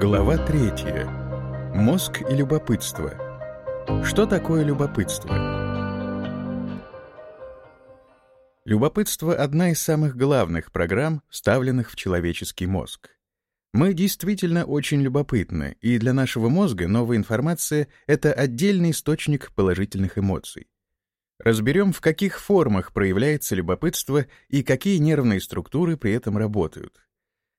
Глава третья. Мозг и любопытство. Что такое любопытство? Любопытство — одна из самых главных программ, вставленных в человеческий мозг. Мы действительно очень любопытны, и для нашего мозга новая информация — это отдельный источник положительных эмоций. Разберем, в каких формах проявляется любопытство и какие нервные структуры при этом работают.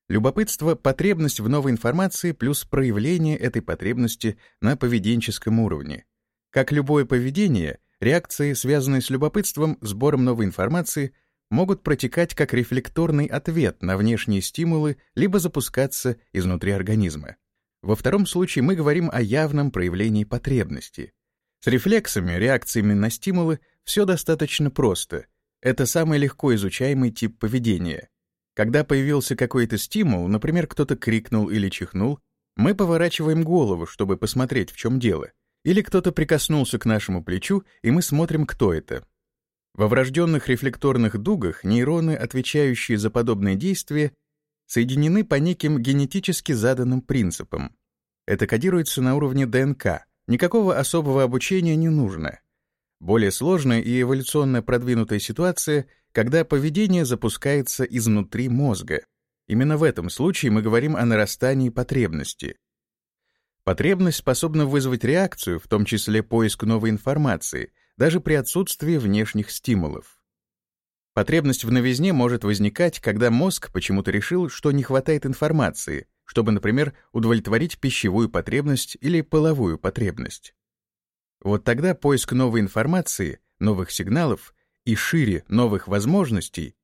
Любопытство — потребность в новой информации плюс проявление этой потребности на поведенческом уровне. Как любое поведение, реакции, связанные с любопытством, сбором новой информации, могут протекать как рефлекторный ответ на внешние стимулы либо запускаться изнутри организма. Во втором случае мы говорим о явном проявлении потребности. С рефлексами, реакциями на стимулы все достаточно просто. Это самый легко изучаемый тип поведения — когда появился какой-то стимул, например, кто-то крикнул или чихнул, мы поворачиваем голову, чтобы посмотреть, в чем дело. Или кто-то прикоснулся к нашему плечу, и мы смотрим, кто это. Во врожденных рефлекторных дугах нейроны, отвечающие за подобные действия, соединены по неким генетически заданным принципам. Это кодируется на уровне ДНК. Никакого особого обучения не нужно. Более сложная и эволюционно продвинутая ситуация когда поведение запускается изнутри мозга. Именно в этом случае мы говорим о нарастании потребности. Потребность способна вызвать реакцию, в том числе поиск новой информации, даже при отсутствии внешних стимулов. Потребность в новизне может возникать, когда мозг почему-то решил, что не хватает информации, чтобы, например, удовлетворить пищевую потребность или половую потребность. Вот тогда поиск новой информации, новых сигналов и шире новых возможностей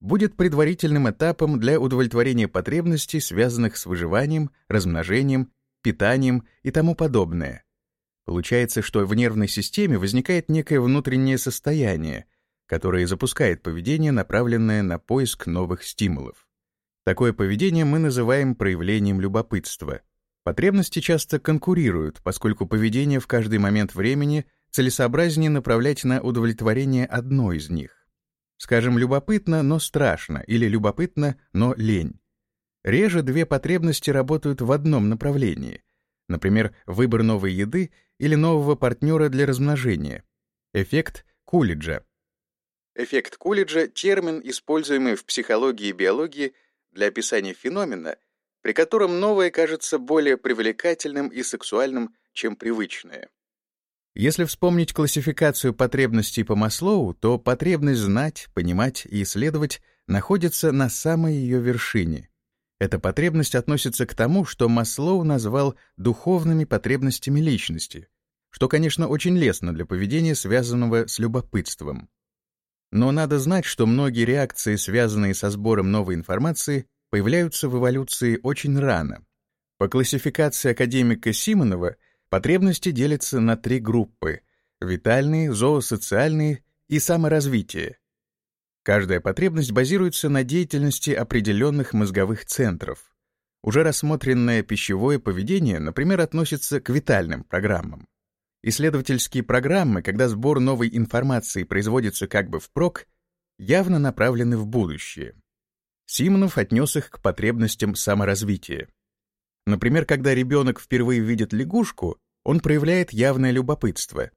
будет предварительным этапом для удовлетворения потребностей, связанных с выживанием, размножением, питанием и тому подобное. Получается, что в нервной системе возникает некое внутреннее состояние, которое запускает поведение, направленное на поиск новых стимулов. Такое поведение мы называем проявлением любопытства. Потребности часто конкурируют, поскольку поведение в каждый момент времени — целесообразнее направлять на удовлетворение одной из них. Скажем, любопытно, но страшно, или любопытно, но лень. Реже две потребности работают в одном направлении. Например, выбор новой еды или нового партнера для размножения. Эффект Кулиджа. Эффект Кулиджа — термин, используемый в психологии и биологии для описания феномена, при котором новое кажется более привлекательным и сексуальным, чем привычное. Если вспомнить классификацию потребностей по Маслоу, то потребность знать, понимать и исследовать находится на самой ее вершине. Эта потребность относится к тому, что Маслоу назвал духовными потребностями личности, что, конечно, очень лестно для поведения, связанного с любопытством. Но надо знать, что многие реакции, связанные со сбором новой информации, появляются в эволюции очень рано. По классификации академика Симонова — Потребности делятся на три группы — витальные, зоосоциальные и саморазвитие. Каждая потребность базируется на деятельности определенных мозговых центров. Уже рассмотренное пищевое поведение, например, относится к витальным программам. Исследовательские программы, когда сбор новой информации производится как бы впрок, явно направлены в будущее. Симонов отнес их к потребностям саморазвития. Например, когда ребенок впервые видит лягушку, он проявляет явное любопытство.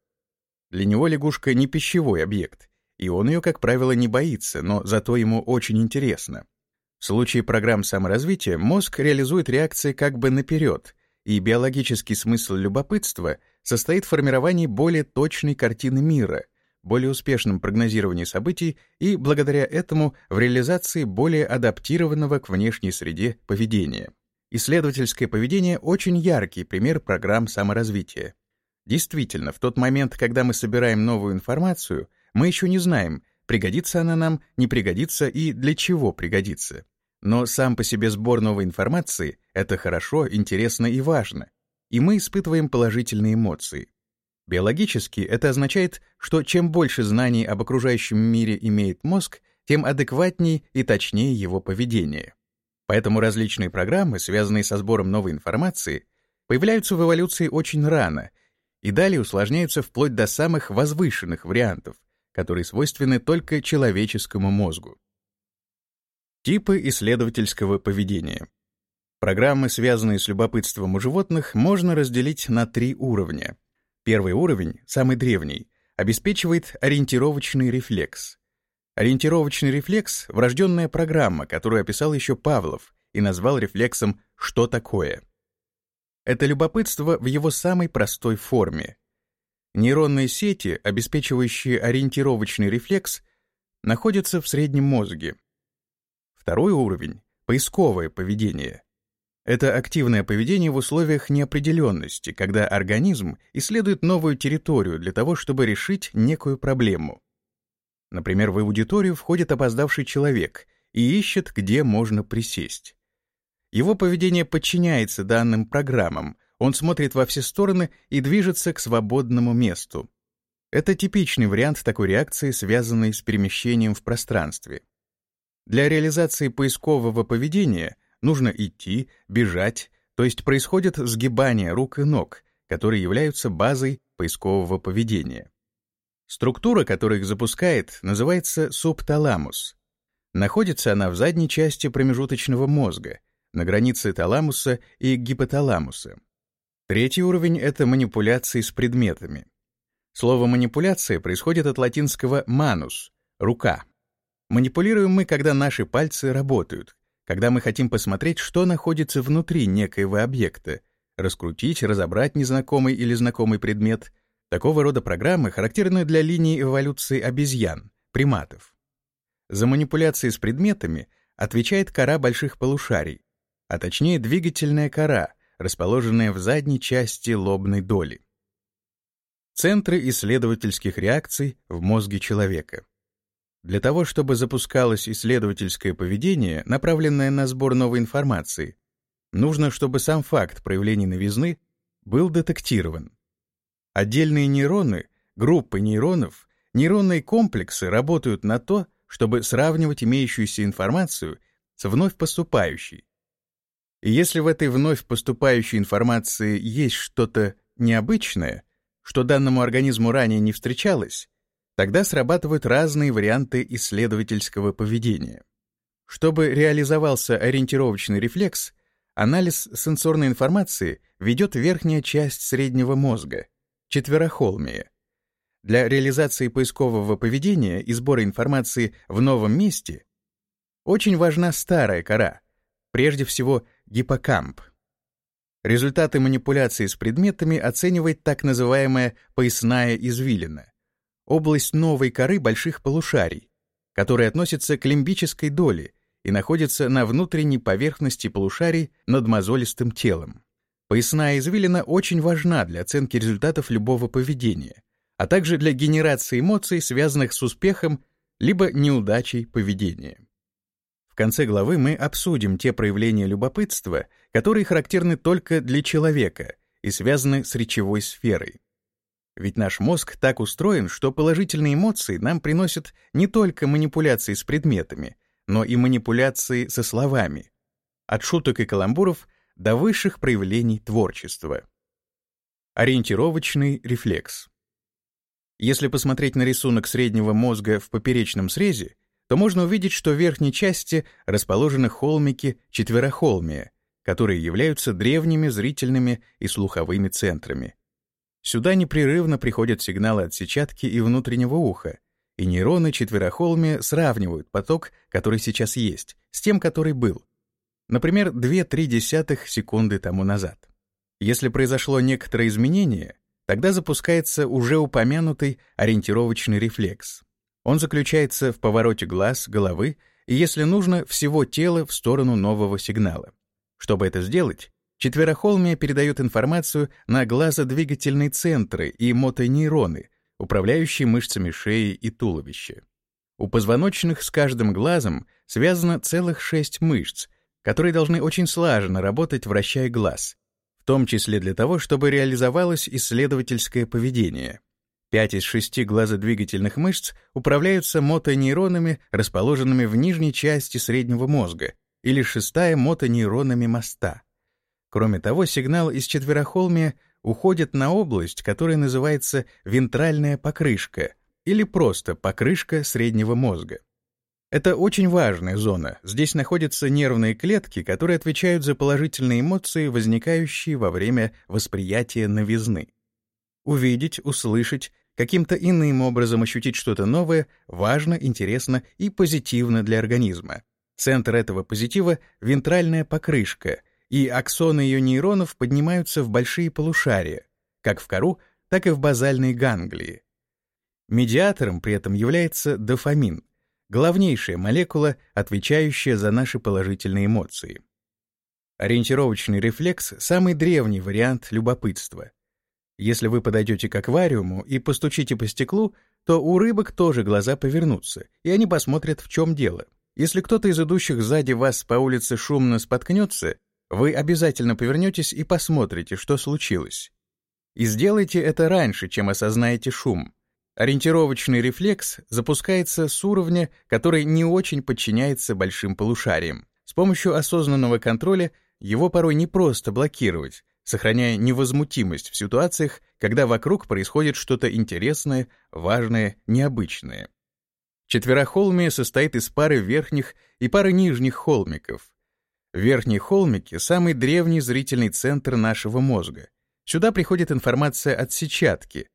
Для него лягушка не пищевой объект, и он ее, как правило, не боится, но зато ему очень интересно. В случае программ саморазвития мозг реализует реакции как бы наперед, и биологический смысл любопытства состоит в формировании более точной картины мира, более успешном прогнозировании событий и, благодаря этому, в реализации более адаптированного к внешней среде поведения. Исследовательское поведение — очень яркий пример программ саморазвития. Действительно, в тот момент, когда мы собираем новую информацию, мы еще не знаем, пригодится она нам, не пригодится и для чего пригодится. Но сам по себе сбор новой информации — это хорошо, интересно и важно, и мы испытываем положительные эмоции. Биологически это означает, что чем больше знаний об окружающем мире имеет мозг, тем адекватнее и точнее его поведение. Поэтому различные программы, связанные со сбором новой информации, появляются в эволюции очень рано и далее усложняются вплоть до самых возвышенных вариантов, которые свойственны только человеческому мозгу. Типы исследовательского поведения. Программы, связанные с любопытством у животных, можно разделить на три уровня. Первый уровень, самый древний, обеспечивает ориентировочный рефлекс. Ориентировочный рефлекс — врожденная программа, которую описал еще Павлов и назвал рефлексом «что такое?». Это любопытство в его самой простой форме. Нейронные сети, обеспечивающие ориентировочный рефлекс, находятся в среднем мозге. Второй уровень — поисковое поведение. Это активное поведение в условиях неопределенности, когда организм исследует новую территорию для того, чтобы решить некую проблему. Например, в аудиторию входит опоздавший человек и ищет, где можно присесть. Его поведение подчиняется данным программам, он смотрит во все стороны и движется к свободному месту. Это типичный вариант такой реакции, связанной с перемещением в пространстве. Для реализации поискового поведения нужно идти, бежать, то есть происходит сгибание рук и ног, которые являются базой поискового поведения. Структура, которая их запускает, называется субталамус. Находится она в задней части промежуточного мозга, на границе таламуса и гипоталамуса. Третий уровень — это манипуляции с предметами. Слово «манипуляция» происходит от латинского «manus» — «рука». Манипулируем мы, когда наши пальцы работают, когда мы хотим посмотреть, что находится внутри некоего объекта, раскрутить, разобрать незнакомый или знакомый предмет. Такого рода программы характерны для линии эволюции обезьян, приматов. За манипуляции с предметами отвечает кора больших полушарий, а точнее двигательная кора, расположенная в задней части лобной доли. Центры исследовательских реакций в мозге человека. Для того, чтобы запускалось исследовательское поведение, направленное на сбор новой информации, нужно, чтобы сам факт проявления новизны был детектирован. Отдельные нейроны, группы нейронов, нейронные комплексы работают на то, чтобы сравнивать имеющуюся информацию с вновь поступающей. И если в этой вновь поступающей информации есть что-то необычное, что данному организму ранее не встречалось, Тогда срабатывают разные варианты исследовательского поведения. Чтобы реализовался ориентировочный рефлекс, анализ сенсорной информации ведет верхняя часть среднего мозга, четверохолмия. Для реализации поискового поведения и сбора информации в новом месте очень важна старая кора, прежде всего гиппокамп. Результаты манипуляции с предметами оценивает так называемая поясная извилина область новой коры больших полушарий, которая относится к лимбической доле и находится на внутренней поверхности полушарий над мозолистым телом. Поясная извилина очень важна для оценки результатов любого поведения, а также для генерации эмоций, связанных с успехом либо неудачей поведения. В конце главы мы обсудим те проявления любопытства, которые характерны только для человека и связаны с речевой сферой. Ведь наш мозг так устроен, что положительные эмоции нам приносят не только манипуляции с предметами, но и манипуляции со словами. От шуток и каламбуров до высших проявлений творчества. Ориентировочный рефлекс. Если посмотреть на рисунок среднего мозга в поперечном срезе, то можно увидеть, что в верхней части расположены холмики четверохолмия, которые являются древними зрительными и слуховыми центрами. Сюда непрерывно приходят сигналы от сетчатки и внутреннего уха, и нейроны четверохолмия сравнивают поток, который сейчас есть, с тем, который был. Например, 2-3 секунды тому назад. Если произошло некоторое изменение, тогда запускается уже упомянутый ориентировочный рефлекс. Он заключается в повороте глаз, головы и, если нужно, всего тела в сторону нового сигнала. Чтобы это сделать, Четверохолмия передает информацию на глазодвигательные центры и мотонейроны, управляющие мышцами шеи и туловища. У позвоночных с каждым глазом связано целых шесть мышц, которые должны очень слаженно работать, вращая глаз, в том числе для того, чтобы реализовалось исследовательское поведение. Пять из шести глазодвигательных мышц управляются мотонейронами, расположенными в нижней части среднего мозга, или шестая мотонейронами моста. Кроме того, сигнал из четверохолмия уходит на область, которая называется вентральная покрышка или просто покрышка среднего мозга. Это очень важная зона. Здесь находятся нервные клетки, которые отвечают за положительные эмоции, возникающие во время восприятия новизны. Увидеть, услышать, каким-то иным образом ощутить что-то новое важно, интересно и позитивно для организма. Центр этого позитива — вентральная покрышка, и аксоны ее нейронов поднимаются в большие полушария, как в кору, так и в базальные ганглии. Медиатором при этом является дофамин — главнейшая молекула, отвечающая за наши положительные эмоции. Ориентировочный рефлекс — самый древний вариант любопытства. Если вы подойдете к аквариуму и постучите по стеклу, то у рыбок тоже глаза повернутся, и они посмотрят, в чем дело. Если кто-то из идущих сзади вас по улице шумно споткнется, вы обязательно повернетесь и посмотрите, что случилось. И сделайте это раньше, чем осознаете шум. Ориентировочный рефлекс запускается с уровня, который не очень подчиняется большим полушариям. С помощью осознанного контроля его порой не просто блокировать, сохраняя невозмутимость в ситуациях, когда вокруг происходит что-то интересное, важное, необычное. Четверохолмие состоит из пары верхних и пары нижних холмиков. Верхние холмики — самый древний зрительный центр нашего мозга. Сюда приходит информация от сетчатки,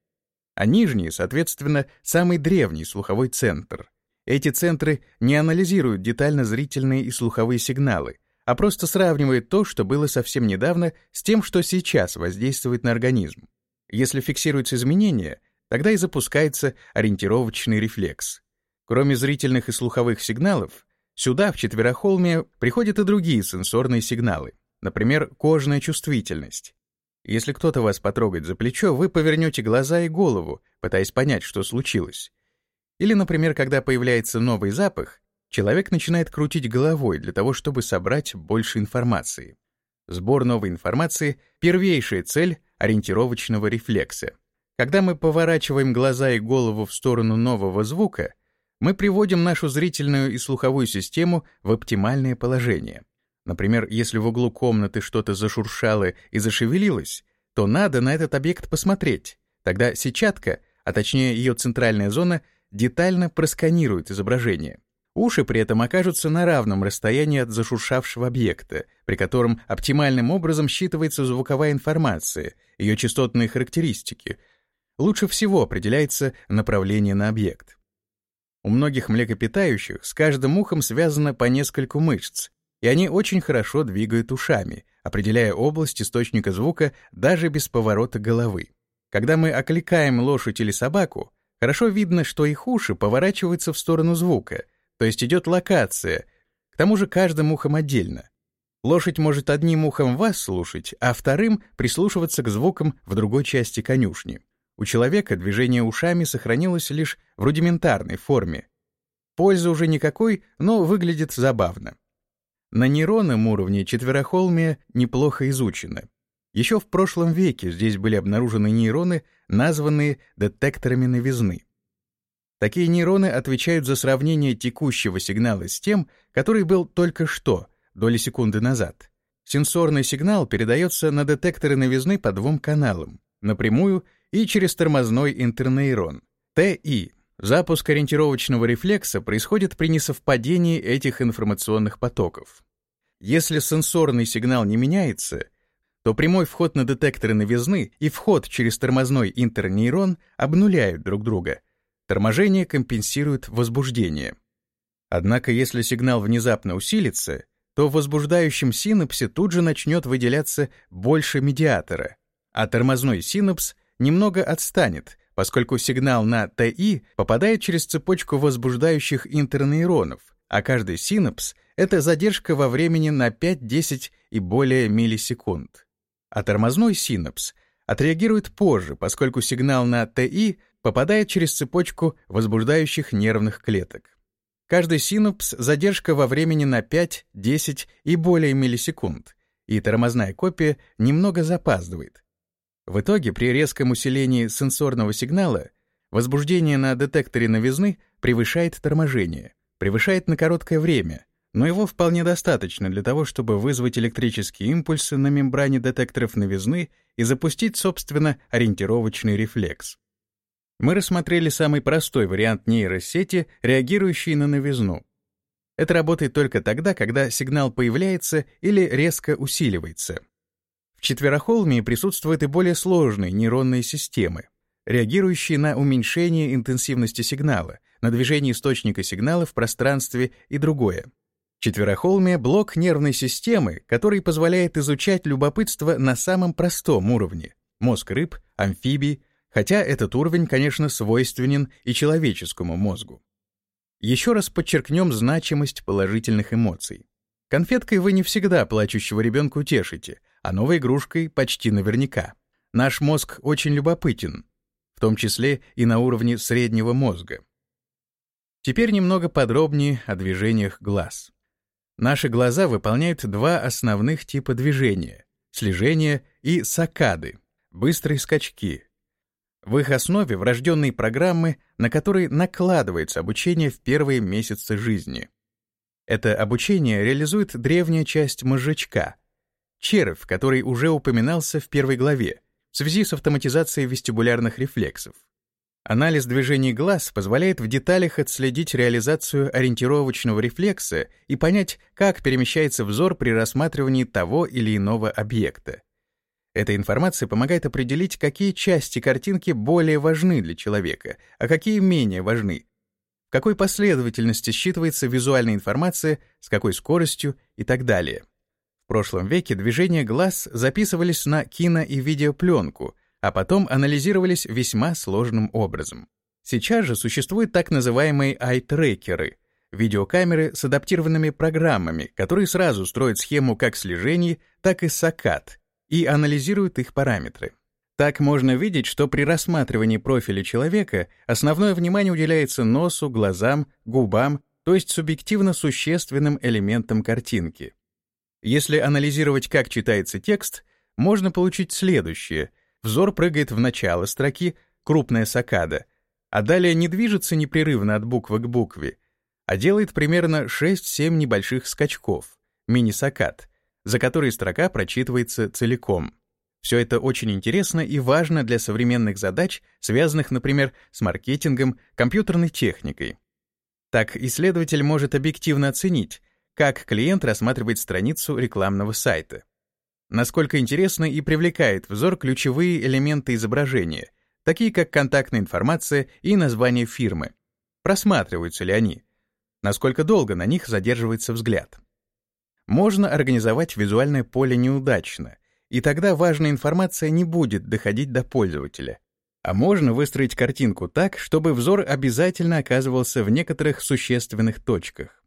а нижний, соответственно, самый древний слуховой центр. Эти центры не анализируют детально зрительные и слуховые сигналы, а просто сравнивают то, что было совсем недавно, с тем, что сейчас воздействует на организм. Если фиксируются изменения, тогда и запускается ориентировочный рефлекс. Кроме зрительных и слуховых сигналов, сюда, в четверохолме, приходят и другие сенсорные сигналы, например, кожная чувствительность. Если кто-то вас потрогает за плечо, вы повернете глаза и голову, пытаясь понять, что случилось. Или, например, когда появляется новый запах, человек начинает крутить головой для того, чтобы собрать больше информации. Сбор новой информации — первейшая цель ориентировочного рефлекса. Когда мы поворачиваем глаза и голову в сторону нового звука, мы приводим нашу зрительную и слуховую систему в оптимальное положение. Например, если в углу комнаты что-то зашуршало и зашевелилось, то надо на этот объект посмотреть. Тогда сетчатка, а точнее ее центральная зона, детально просканирует изображение. Уши при этом окажутся на равном расстоянии от зашуршавшего объекта, при котором оптимальным образом считывается звуковая информация, ее частотные характеристики. Лучше всего определяется направление на объект. У многих млекопитающих с каждым ухом связано по нескольку мышц, и они очень хорошо двигают ушами, определяя область источника звука даже без поворота головы. Когда мы окликаем лошадь или собаку, хорошо видно, что их уши поворачиваются в сторону звука, то есть идет локация, к тому же каждым ухом отдельно. Лошадь может одним ухом вас слушать, а вторым прислушиваться к звукам в другой части конюшни. У человека движение ушами сохранилось лишь в рудиментарной форме. Пользы уже никакой, но выглядит забавно. На нейронном уровне четверохолмия неплохо изучено. Еще в прошлом веке здесь были обнаружены нейроны, названные детекторами новизны. Такие нейроны отвечают за сравнение текущего сигнала с тем, который был только что, доли секунды назад. Сенсорный сигнал передается на детекторы новизны по двум каналам, напрямую и через тормозной интернейрон, ТИ. Запуск ориентировочного рефлекса происходит при несовпадении этих информационных потоков. Если сенсорный сигнал не меняется, то прямой вход на детекторы новизны и вход через тормозной интернейрон обнуляют друг друга. Торможение компенсирует возбуждение. Однако если сигнал внезапно усилится, то в возбуждающем синапсе тут же начнет выделяться больше медиатора, а тормозной синапс немного отстанет, поскольку сигнал на ТИ попадает через цепочку возбуждающих интернейронов, а каждый синапс — это задержка во времени на 5-10 и более миллисекунд. А тормозной синапс отреагирует позже, поскольку сигнал на ТИ попадает через цепочку возбуждающих нервных клеток. Каждый синапс — задержка во времени на 5, 10 и более миллисекунд, и тормозная копия немного запаздывает. В итоге, при резком усилении сенсорного сигнала, возбуждение на детекторе новизны превышает торможение, превышает на короткое время, но его вполне достаточно для того, чтобы вызвать электрические импульсы на мембране детекторов новизны и запустить, собственно, ориентировочный рефлекс. Мы рассмотрели самый простой вариант нейросети, реагирующий на новизну. Это работает только тогда, когда сигнал появляется или резко усиливается. Четверохолмии присутствуют и более сложные нейронные системы, реагирующие на уменьшение интенсивности сигнала, на движение источника сигнала в пространстве и другое. Четверохолмие — блок нервной системы, который позволяет изучать любопытство на самом простом уровне — мозг рыб, амфибий, хотя этот уровень, конечно, свойственен и человеческому мозгу. Еще раз подчеркнем значимость положительных эмоций. Конфеткой вы не всегда плачущего ребенка утешите, а новой игрушкой почти наверняка. Наш мозг очень любопытен, в том числе и на уровне среднего мозга. Теперь немного подробнее о движениях глаз. Наши глаза выполняют два основных типа движения — слежение и сакады, быстрые скачки. В их основе врожденные программы, на которые накладывается обучение в первые месяцы жизни. Это обучение реализует древняя часть мозжечка — червь, который уже упоминался в первой главе, в связи с автоматизацией вестибулярных рефлексов. Анализ движений глаз позволяет в деталях отследить реализацию ориентировочного рефлекса и понять, как перемещается взор при рассматривании того или иного объекта. Эта информация помогает определить, какие части картинки более важны для человека, а какие менее важны, в какой последовательности считывается визуальная информация, с какой скоростью и так далее. В прошлом веке движения глаз записывались на кино- и видеопленку — а потом анализировались весьма сложным образом. Сейчас же существуют так называемые ай-трекеры — видеокамеры с адаптированными программами, которые сразу строят схему как слежений, так и сакат и анализируют их параметры. Так можно видеть, что при рассматривании профиля человека основное внимание уделяется носу, глазам, губам, то есть субъективно существенным элементам картинки. Если анализировать, как читается текст, можно получить следующее — Взор прыгает в начало строки, крупная сакада, а далее не движется непрерывно от буквы к букве, а делает примерно 6-7 небольших скачков, мини-сакад, за которые строка прочитывается целиком. Все это очень интересно и важно для современных задач, связанных, например, с маркетингом, компьютерной техникой. Так исследователь может объективно оценить, как клиент рассматривает страницу рекламного сайта насколько интересны и привлекает взор ключевые элементы изображения, такие как контактная информация и название фирмы. Просматриваются ли они? Насколько долго на них задерживается взгляд? Можно организовать визуальное поле неудачно, и тогда важная информация не будет доходить до пользователя. А можно выстроить картинку так, чтобы взор обязательно оказывался в некоторых существенных точках.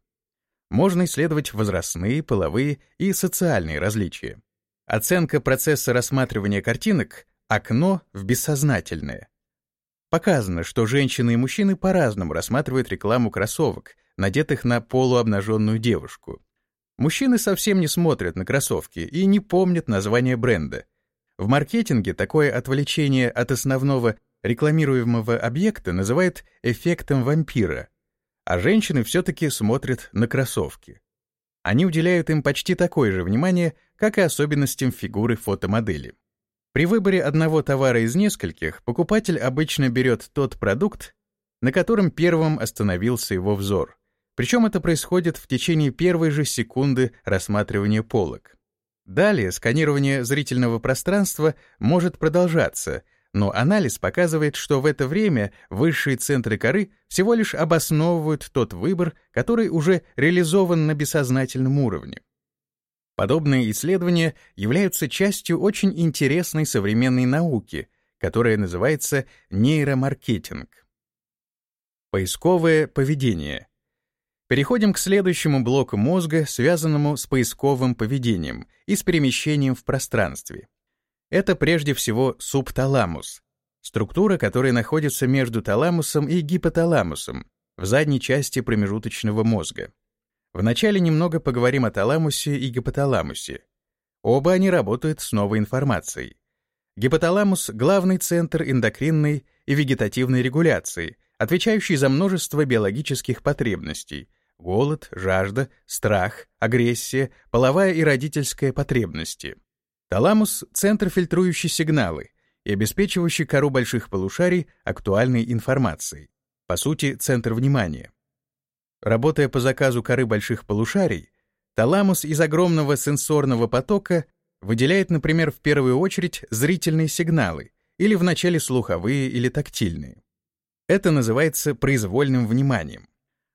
Можно исследовать возрастные, половые и социальные различия. Оценка процесса рассматривания картинок — окно в бессознательное. Показано, что женщины и мужчины по-разному рассматривают рекламу кроссовок, надетых на полуобнаженную девушку. Мужчины совсем не смотрят на кроссовки и не помнят название бренда. В маркетинге такое отвлечение от основного рекламируемого объекта называют эффектом вампира, а женщины все-таки смотрят на кроссовки. Они уделяют им почти такое же внимание, как и особенностям фигуры фотомодели. При выборе одного товара из нескольких покупатель обычно берет тот продукт, на котором первым остановился его взор. Причем это происходит в течение первой же секунды рассматривания полок. Далее сканирование зрительного пространства может продолжаться, но анализ показывает, что в это время высшие центры коры всего лишь обосновывают тот выбор, который уже реализован на бессознательном уровне. Подобные исследования являются частью очень интересной современной науки, которая называется нейромаркетинг. Поисковое поведение. Переходим к следующему блоку мозга, связанному с поисковым поведением и с перемещением в пространстве. Это прежде всего субталамус, структура, которая находится между таламусом и гипоталамусом в задней части промежуточного мозга. Вначале немного поговорим о таламусе и гипоталамусе. Оба они работают с новой информацией. Гипоталамус — главный центр эндокринной и вегетативной регуляции, отвечающий за множество биологических потребностей — голод, жажда, страх, агрессия, половая и родительская потребности. Таламус — центр, фильтрующий сигналы и обеспечивающий кору больших полушарий актуальной информацией. По сути, центр внимания. Работая по заказу коры больших полушарий, таламус из огромного сенсорного потока выделяет, например, в первую очередь зрительные сигналы или вначале слуховые или тактильные. Это называется произвольным вниманием.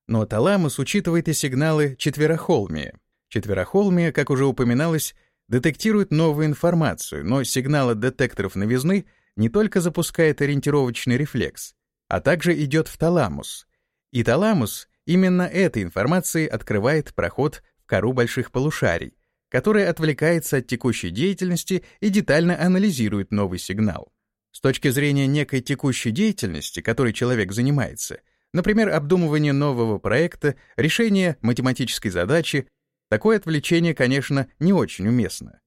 Но таламус учитывает и сигналы четверохолмия. Четверохолмия, как уже упоминалось, детектирует новую информацию, но сигналы детекторов новизны не только запускает ориентировочный рефлекс, а также идет в таламус. И таламус именно этой информацией открывает проход в кору больших полушарий, которая отвлекается от текущей деятельности и детально анализирует новый сигнал. С точки зрения некой текущей деятельности, которой человек занимается, например, обдумывание нового проекта, решение математической задачи, такое отвлечение, конечно, не очень уместно.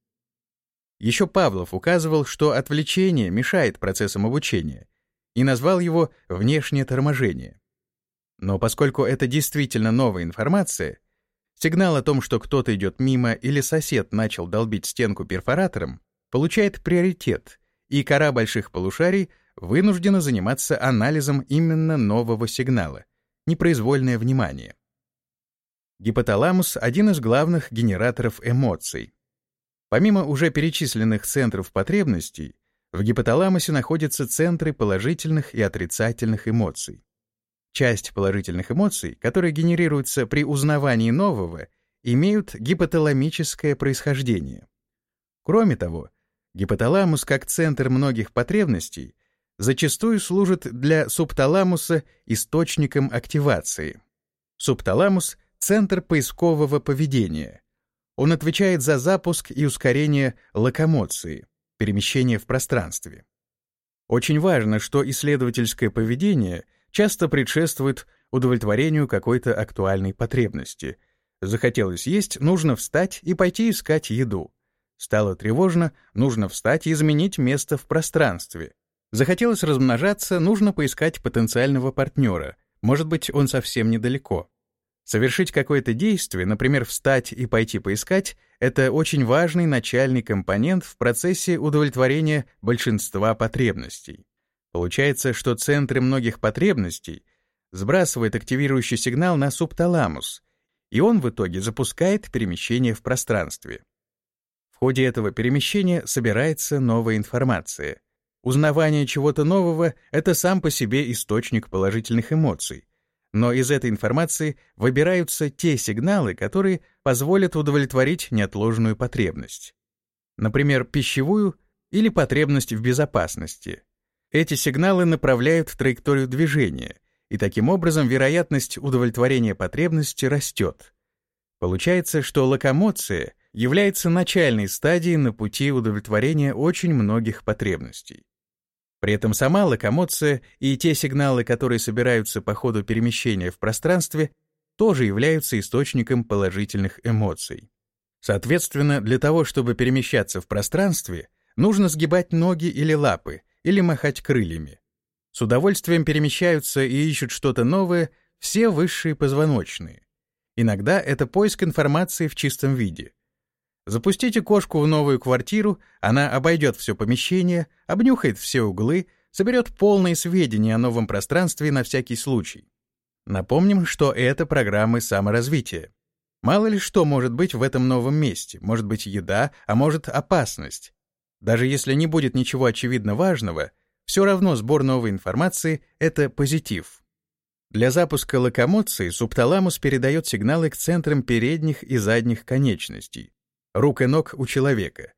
Еще Павлов указывал, что отвлечение мешает процессам обучения, и назвал его «внешнее торможение». Но поскольку это действительно новая информация, сигнал о том, что кто-то идет мимо или сосед начал долбить стенку перфоратором, получает приоритет, и кора больших полушарий вынуждена заниматься анализом именно нового сигнала, непроизвольное внимание. Гипоталамус — один из главных генераторов эмоций. Помимо уже перечисленных центров потребностей, в гипоталамусе находятся центры положительных и отрицательных эмоций. Часть положительных эмоций, которые генерируются при узнавании нового, имеют гипоталамическое происхождение. Кроме того, гипоталамус как центр многих потребностей зачастую служит для субталамуса источником активации. Субталамус — центр поискового поведения. Он отвечает за запуск и ускорение локомоции, перемещения в пространстве. Очень важно, что исследовательское поведение — часто предшествует удовлетворению какой-то актуальной потребности. Захотелось есть, нужно встать и пойти искать еду. Стало тревожно, нужно встать и изменить место в пространстве. Захотелось размножаться, нужно поискать потенциального партнера. Может быть, он совсем недалеко. Совершить какое-то действие, например, встать и пойти поискать, это очень важный начальный компонент в процессе удовлетворения большинства потребностей. Получается, что центры многих потребностей сбрасывает активирующий сигнал на субталамус, и он в итоге запускает перемещение в пространстве. В ходе этого перемещения собирается новая информация. Узнавание чего-то нового — это сам по себе источник положительных эмоций, но из этой информации выбираются те сигналы, которые позволят удовлетворить неотложную потребность. Например, пищевую или потребность в безопасности — эти сигналы направляют траекторию движения, и таким образом вероятность удовлетворения потребности растет. Получается, что локомоция является начальной стадией на пути удовлетворения очень многих потребностей. При этом сама локомоция и те сигналы, которые собираются по ходу перемещения в пространстве, тоже являются источником положительных эмоций. Соответственно, для того, чтобы перемещаться в пространстве, нужно сгибать ноги или лапы, или махать крыльями. С удовольствием перемещаются и ищут что-то новое все высшие позвоночные. Иногда это поиск информации в чистом виде. Запустите кошку в новую квартиру, она обойдет все помещение, обнюхает все углы, соберет полные сведения о новом пространстве на всякий случай. Напомним, что это программы саморазвития. Мало ли что может быть в этом новом месте, может быть еда, а может опасность. Даже если не будет ничего очевидно важного, все равно сбор новой информации — это позитив. Для запуска локомоции субталамус передает сигналы к центрам передних и задних конечностей, рук и ног у человека,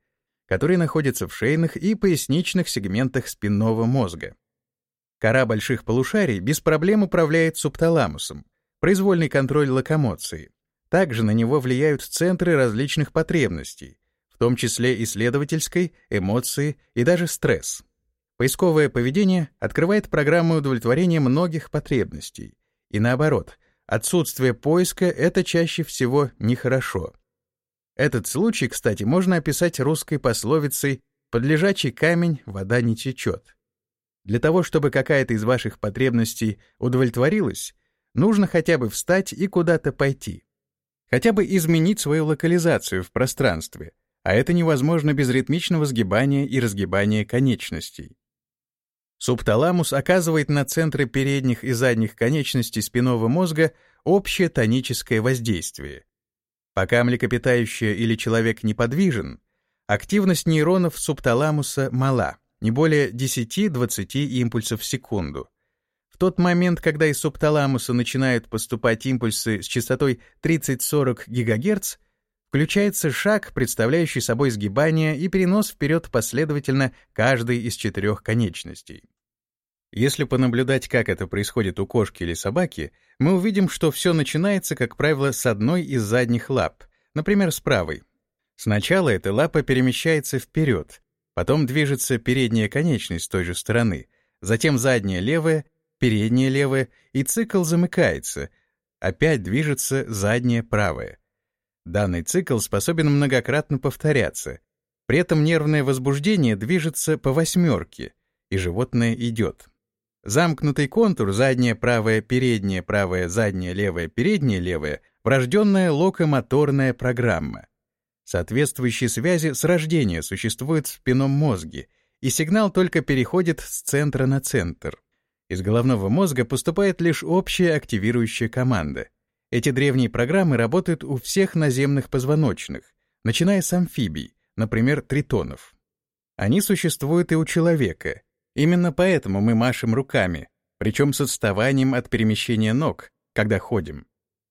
которые находятся в шейных и поясничных сегментах спинного мозга. Кора больших полушарий без проблем управляет субталамусом, произвольный контроль локомоции. Также на него влияют центры различных потребностей, том числе исследовательской, эмоции и даже стресс. Поисковое поведение открывает программу удовлетворения многих потребностей. И наоборот, отсутствие поиска — это чаще всего нехорошо. Этот случай, кстати, можно описать русской пословицей «под лежачий камень вода не течет». Для того, чтобы какая-то из ваших потребностей удовлетворилась, нужно хотя бы встать и куда-то пойти. Хотя бы изменить свою локализацию в пространстве, а это невозможно без ритмичного сгибания и разгибания конечностей. Субталамус оказывает на центры передних и задних конечностей спинного мозга общее тоническое воздействие. Пока млекопитающее или человек неподвижен, активность нейронов субталамуса мала, не более 10-20 импульсов в секунду. В тот момент, когда из субталамуса начинают поступать импульсы с частотой 30-40 ГГц, включается шаг, представляющий собой сгибание и перенос вперед последовательно каждой из четырех конечностей. Если понаблюдать, как это происходит у кошки или собаки, мы увидим, что все начинается, как правило, с одной из задних лап, например, с правой. Сначала эта лапа перемещается вперед, потом движется передняя конечность с той же стороны, затем задняя левая, передняя левая, и цикл замыкается, опять движется задняя правая. Данный цикл способен многократно повторяться. При этом нервное возбуждение движется по восьмерке, и животное идет. Замкнутый контур задняя правая, передняя правая, задняя левая, передняя левая — врожденная локомоторная программа. Соответствующие связи с рождения существуют в спинном мозге, и сигнал только переходит с центра на центр. Из головного мозга поступает лишь общая активирующая команда — эти древние программы работают у всех наземных позвоночных, начиная с амфибий, например, тритонов. Они существуют и у человека. Именно поэтому мы машем руками, причем с отставанием от перемещения ног, когда ходим.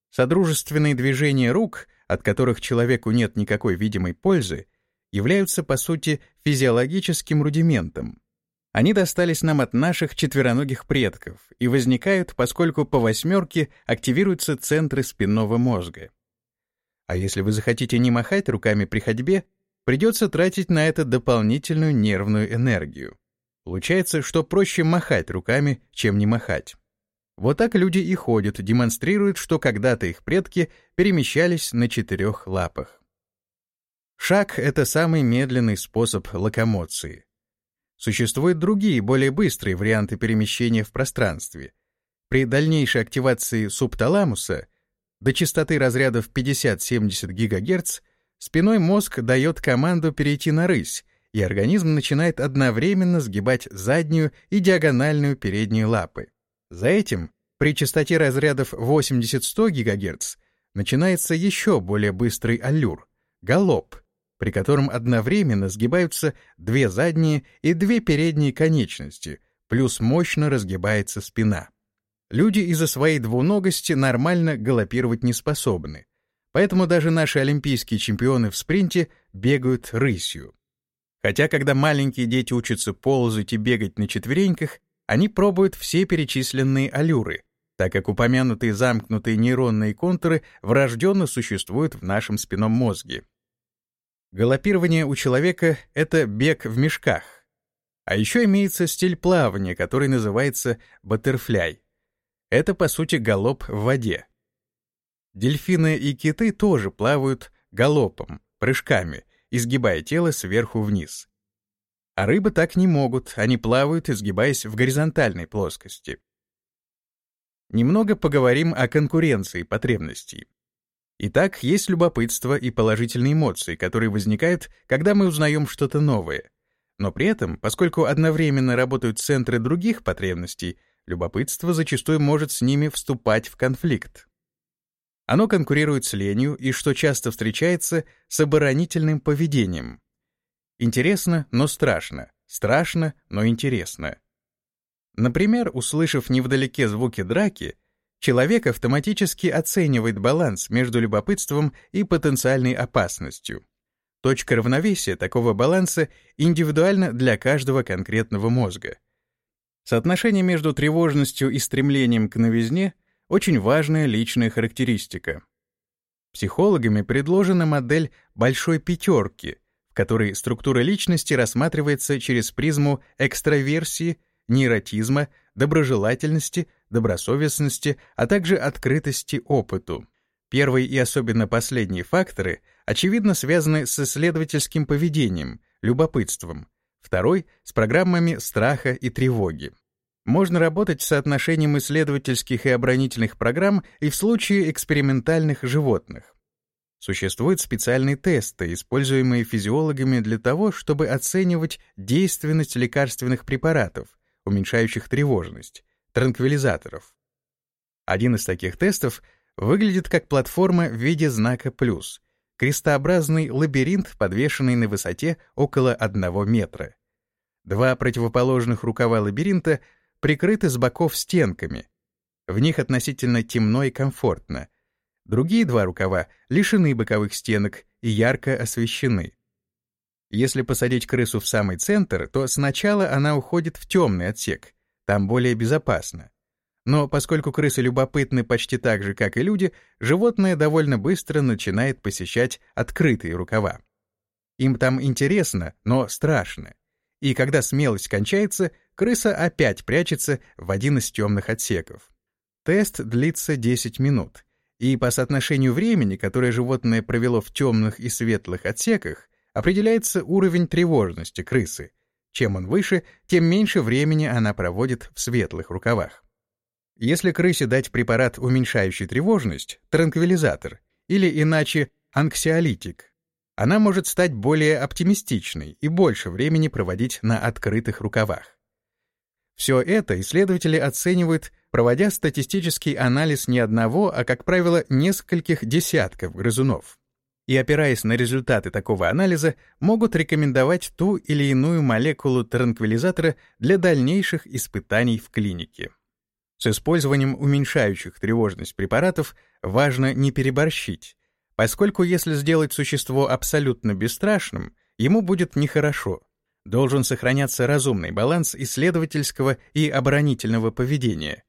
Содружественные движения рук, от которых человеку нет никакой видимой пользы, являются, по сути, физиологическим рудиментом. Они достались нам от наших четвероногих предков и возникают, поскольку по восьмерке активируются центры спинного мозга. А если вы захотите не махать руками при ходьбе, придется тратить на это дополнительную нервную энергию. Получается, что проще махать руками, чем не махать. Вот так люди и ходят, демонстрируют, что когда-то их предки перемещались на четырех лапах. Шаг — это самый медленный способ локомоции. Существуют другие, более быстрые варианты перемещения в пространстве. При дальнейшей активации субталамуса до частоты разрядов 50-70 ГГц спиной мозг дает команду перейти на рысь, и организм начинает одновременно сгибать заднюю и диагональную переднюю лапы. За этим, при частоте разрядов 80-100 ГГц, начинается еще более быстрый аллюр — галоп — при котором одновременно сгибаются две задние и две передние конечности, плюс мощно разгибается спина. Люди из-за своей двуногости нормально галопировать не способны, поэтому даже наши олимпийские чемпионы в спринте бегают рысью. Хотя, когда маленькие дети учатся ползать и бегать на четвереньках, они пробуют все перечисленные аллюры, так как упомянутые замкнутые нейронные контуры врожденно существуют в нашем спинном мозге. Галопирование у человека — это бег в мешках. А еще имеется стиль плавания, который называется баттерфляй. Это, по сути, галоп в воде. Дельфины и киты тоже плавают галопом, прыжками, изгибая тело сверху вниз. А рыбы так не могут, они плавают, изгибаясь в горизонтальной плоскости. Немного поговорим о конкуренции потребностей. Итак, есть любопытство и положительные эмоции, которые возникают, когда мы узнаем что-то новое. Но при этом, поскольку одновременно работают центры других потребностей, любопытство зачастую может с ними вступать в конфликт. Оно конкурирует с ленью и, что часто встречается, с оборонительным поведением. Интересно, но страшно. Страшно, но интересно. Например, услышав невдалеке звуки драки, Человек автоматически оценивает баланс между любопытством и потенциальной опасностью. Точка равновесия такого баланса индивидуальна для каждого конкретного мозга. Соотношение между тревожностью и стремлением к новизне — очень важная личная характеристика. Психологами предложена модель «большой пятерки», в которой структура личности рассматривается через призму экстраверсии, нейротизма, доброжелательности, добросовестности, а также открытости опыту. Первые и особенно последние факторы, очевидно, связаны с исследовательским поведением, любопытством. Второй — с программами страха и тревоги. Можно работать с соотношением исследовательских и оборонительных программ и в случае экспериментальных животных. Существуют специальные тесты, используемые физиологами для того, чтобы оценивать действенность лекарственных препаратов, уменьшающих тревожность, транквилизаторов. Один из таких тестов выглядит как платформа в виде знака «плюс», крестообразный лабиринт, подвешенный на высоте около одного метра. Два противоположных рукава лабиринта прикрыты с боков стенками. В них относительно темно и комфортно. Другие два рукава лишены боковых стенок и ярко освещены. Если посадить крысу в самый центр, то сначала она уходит в темный отсек, там более безопасно. Но поскольку крысы любопытны почти так же, как и люди, животное довольно быстро начинает посещать открытые рукава. Им там интересно, но страшно. И когда смелость кончается, крыса опять прячется в один из темных отсеков. Тест длится 10 минут, и по соотношению времени, которое животное провело в темных и светлых отсеках, определяется уровень тревожности крысы. Чем он выше, тем меньше времени она проводит в светлых рукавах. Если крысе дать препарат, уменьшающий тревожность, транквилизатор, или иначе анксиолитик, она может стать более оптимистичной и больше времени проводить на открытых рукавах. Все это исследователи оценивают, проводя статистический анализ не одного, а, как правило, нескольких десятков грызунов. И, опираясь на результаты такого анализа, могут рекомендовать ту или иную молекулу транквилизатора для дальнейших испытаний в клинике. С использованием уменьшающих тревожность препаратов важно не переборщить, поскольку если сделать существо абсолютно бесстрашным, ему будет нехорошо. Должен сохраняться разумный баланс исследовательского и оборонительного поведения.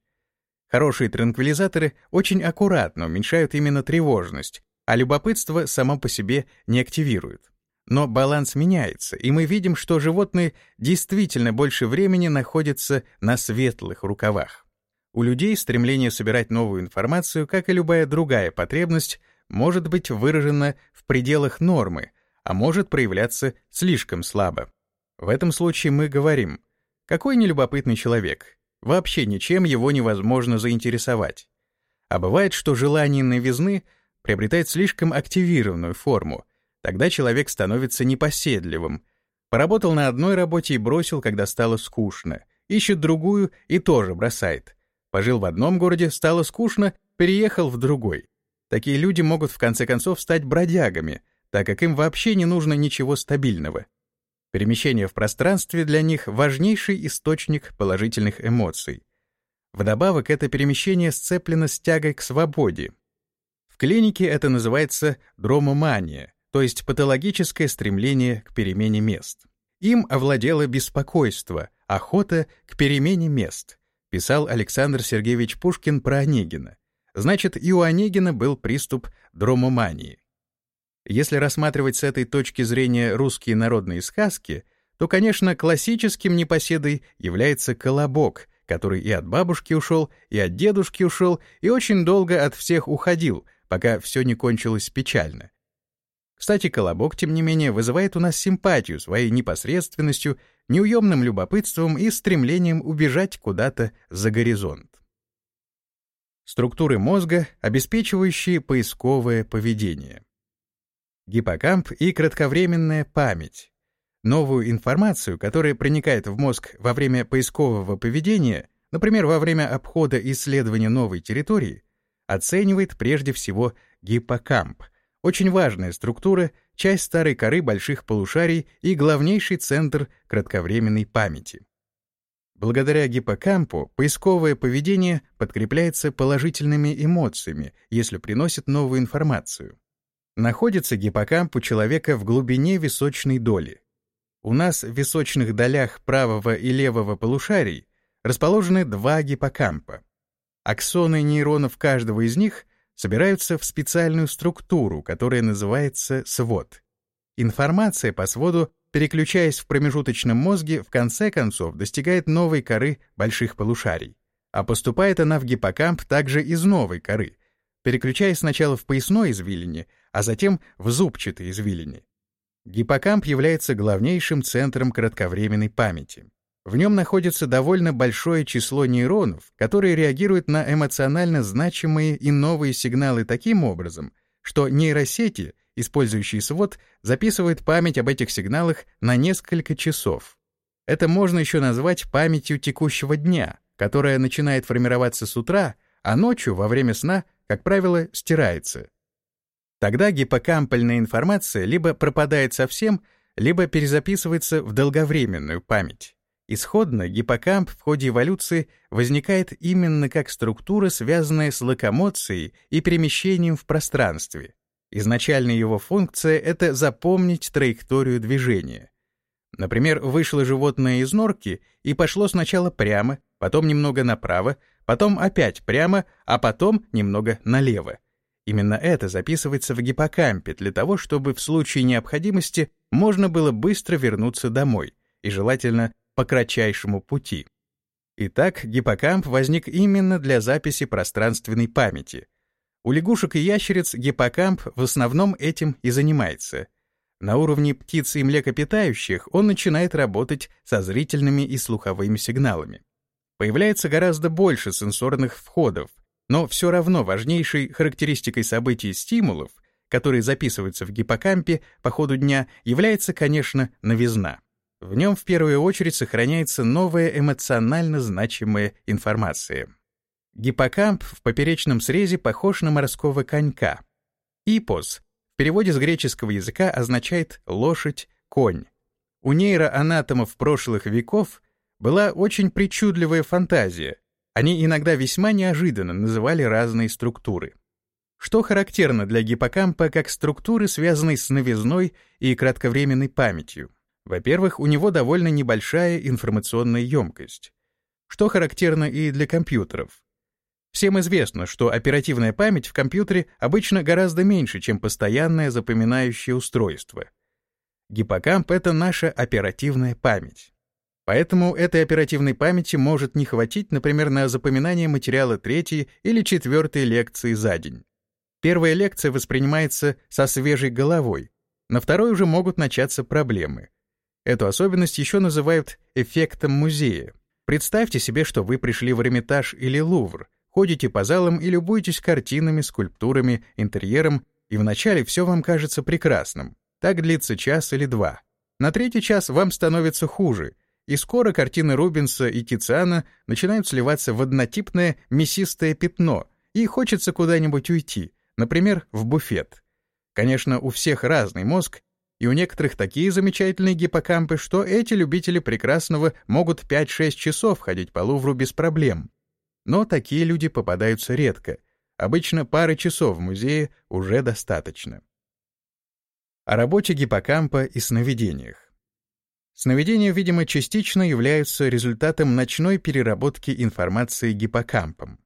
Хорошие транквилизаторы очень аккуратно уменьшают именно тревожность, а любопытство само по себе не активируют. Но баланс меняется, и мы видим, что животные действительно больше времени находятся на светлых рукавах. У людей стремление собирать новую информацию, как и любая другая потребность, может быть выражено в пределах нормы, а может проявляться слишком слабо. В этом случае мы говорим, какой нелюбопытный человек, вообще ничем его невозможно заинтересовать. А бывает, что желание новизны приобретает слишком активированную форму, тогда человек становится непоседливым, поработал на одной работе и бросил, когда стало скучно, ищет другую и тоже бросает — Пожил в одном городе, стало скучно, переехал в другой. Такие люди могут в конце концов стать бродягами, так как им вообще не нужно ничего стабильного. Перемещение в пространстве для них — важнейший источник положительных эмоций. Вдобавок, это перемещение сцеплено с тягой к свободе. В клинике это называется дромомания, то есть патологическое стремление к перемене мест. Им овладело беспокойство, охота к перемене мест — писал Александр Сергеевич Пушкин про Онегина. Значит, и у Онегина был приступ дромомании. Если рассматривать с этой точки зрения русские народные сказки, то, конечно, классическим непоседой является колобок, который и от бабушки ушел, и от дедушки ушел, и очень долго от всех уходил, пока все не кончилось печально. Кстати, колобок, тем не менее, вызывает у нас симпатию своей непосредственностью неуемным любопытством и стремлением убежать куда-то за горизонт. Структуры мозга, обеспечивающие поисковое поведение. Гиппокамп и кратковременная память. Новую информацию, которая проникает в мозг во время поискового поведения, например, во время обхода исследования новой территории, оценивает прежде всего гиппокамп, очень важная структура, часть старой коры больших полушарий и главнейший центр кратковременной памяти. Благодаря гиппокампу поисковое поведение подкрепляется положительными эмоциями, если приносит новую информацию. Находится гиппокамп у человека в глубине височной доли. У нас в височных долях правого и левого полушарий расположены два гиппокампа. Аксоны нейронов каждого из них собираются в специальную структуру, которая называется свод. Информация по своду, переключаясь в промежуточном мозге, в конце концов достигает новой коры больших полушарий. А поступает она в гиппокамп также из новой коры, переключаясь сначала в поясной извилине, а затем в зубчатой извилине. Гиппокамп является главнейшим центром кратковременной памяти. В нем находится довольно большое число нейронов, которые реагируют на эмоционально значимые и новые сигналы таким образом, что нейросети, использующие свод, записывают память об этих сигналах на несколько часов. Это можно еще назвать памятью текущего дня, которая начинает формироваться с утра, а ночью, во время сна, как правило, стирается. Тогда гиппокампальная информация либо пропадает совсем, либо перезаписывается в долговременную память. Исходно гиппокамп в ходе эволюции возникает именно как структура, связанная с локомоцией и перемещением в пространстве. Изначально его функция — это запомнить траекторию движения. Например, вышло животное из норки и пошло сначала прямо, потом немного направо, потом опять прямо, а потом немного налево. Именно это записывается в гиппокампе для того, чтобы в случае необходимости можно было быстро вернуться домой, и желательно по кратчайшему пути. Итак, гиппокамп возник именно для записи пространственной памяти. У лягушек и ящериц гиппокамп в основном этим и занимается. На уровне птиц и млекопитающих он начинает работать со зрительными и слуховыми сигналами. Появляется гораздо больше сенсорных входов, но все равно важнейшей характеристикой событий стимулов, которые записываются в гиппокампе по ходу дня, является, конечно, новизна. В нем в первую очередь сохраняется новая эмоционально значимая информация. Гиппокамп в поперечном срезе похож на морского конька. Ипос в переводе с греческого языка означает «лошадь», «конь». У нейроанатомов прошлых веков была очень причудливая фантазия. Они иногда весьма неожиданно называли разные структуры. Что характерно для гиппокампа как структуры, связанной с новизной и кратковременной памятью? Во-первых, у него довольно небольшая информационная емкость, что характерно и для компьютеров. Всем известно, что оперативная память в компьютере обычно гораздо меньше, чем постоянное запоминающее устройство. Гиппокамп — это наша оперативная память. Поэтому этой оперативной памяти может не хватить, например, на запоминание материала третьей или четвертой лекции за день. Первая лекция воспринимается со свежей головой, на второй уже могут начаться проблемы — Эту особенность еще называют эффектом музея. Представьте себе, что вы пришли в Эрмитаж или Лувр, ходите по залам и любуетесь картинами, скульптурами, интерьером, и вначале все вам кажется прекрасным. Так длится час или два. На третий час вам становится хуже, и скоро картины Рубенса и Тициана начинают сливаться в однотипное мясистое пятно, и хочется куда-нибудь уйти, например, в буфет. Конечно, у всех разный мозг, и у некоторых такие замечательные гиппокампы, что эти любители прекрасного могут 5-6 часов ходить по Лувру без проблем. Но такие люди попадаются редко. Обычно пары часов в музее уже достаточно. О работе гиппокампа и сновидениях. Сновидения, видимо, частично являются результатом ночной переработки информации гиппокампом.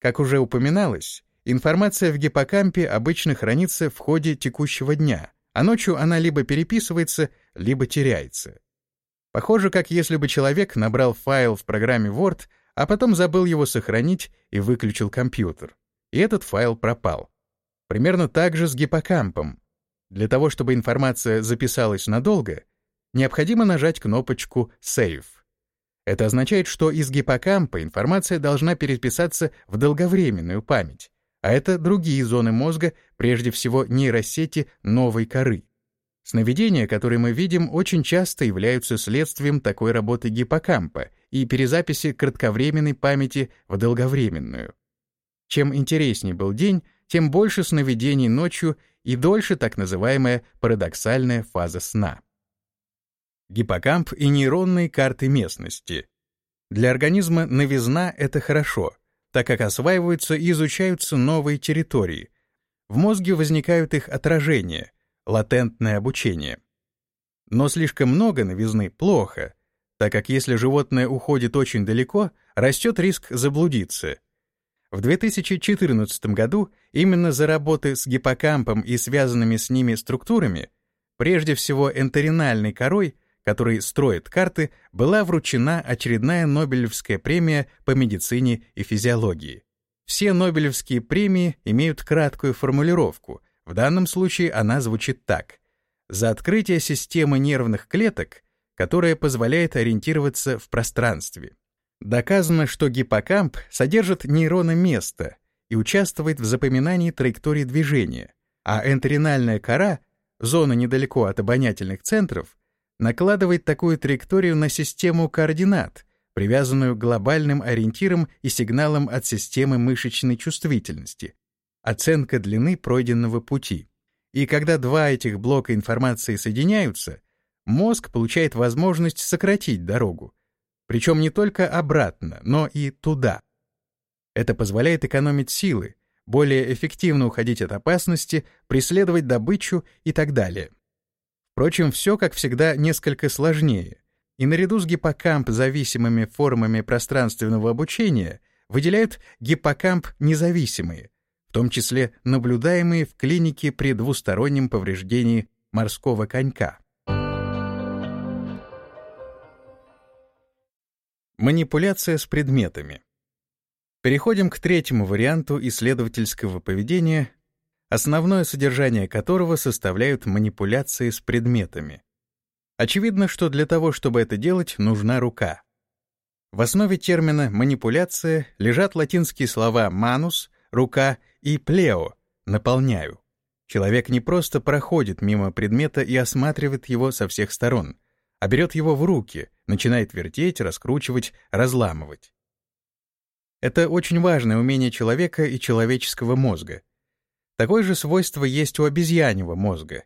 Как уже упоминалось, информация в гиппокампе обычно хранится в ходе текущего дня, а ночью она либо переписывается, либо теряется. Похоже, как если бы человек набрал файл в программе Word, а потом забыл его сохранить и выключил компьютер. И этот файл пропал. Примерно так же с гиппокампом. Для того, чтобы информация записалась надолго, необходимо нажать кнопочку «Save». Это означает, что из гиппокампа информация должна переписаться в долговременную память, а это другие зоны мозга, прежде всего нейросети новой коры. Сновидения, которые мы видим, очень часто являются следствием такой работы гиппокампа и перезаписи кратковременной памяти в долговременную. Чем интереснее был день, тем больше сновидений ночью и дольше так называемая парадоксальная фаза сна. Гиппокамп и нейронные карты местности. Для организма новизна — это хорошо — так как осваиваются и изучаются новые территории. В мозге возникают их отражения, латентное обучение. Но слишком много новизны плохо, так как если животное уходит очень далеко, растет риск заблудиться. В 2014 году именно за работы с гиппокампом и связанными с ними структурами, прежде всего энтеринальной корой, который строит карты, была вручена очередная Нобелевская премия по медицине и физиологии. Все Нобелевские премии имеют краткую формулировку. В данном случае она звучит так. За открытие системы нервных клеток, которая позволяет ориентироваться в пространстве. Доказано, что гиппокамп содержит нейроны места и участвует в запоминании траектории движения, а энтеринальная кора, зона недалеко от обонятельных центров, накладывает такую траекторию на систему координат, привязанную к глобальным ориентирам и сигналам от системы мышечной чувствительности, оценка длины пройденного пути. И когда два этих блока информации соединяются, мозг получает возможность сократить дорогу, причем не только обратно, но и туда. Это позволяет экономить силы, более эффективно уходить от опасности, преследовать добычу и так далее. Впрочем, все, как всегда, несколько сложнее. И наряду с гиппокамп-зависимыми формами пространственного обучения выделяют гиппокамп-независимые, в том числе наблюдаемые в клинике при двустороннем повреждении морского конька. Манипуляция с предметами. Переходим к третьему варианту исследовательского поведения, основное содержание которого составляют манипуляции с предметами. Очевидно, что для того, чтобы это делать, нужна рука. В основе термина «манипуляция» лежат латинские слова «manus» — «рука» и «pleo» — «наполняю». Человек не просто проходит мимо предмета и осматривает его со всех сторон, а берет его в руки, начинает вертеть, раскручивать, разламывать. Это очень важное умение человека и человеческого мозга. Такое же свойство есть у обезьяньего мозга.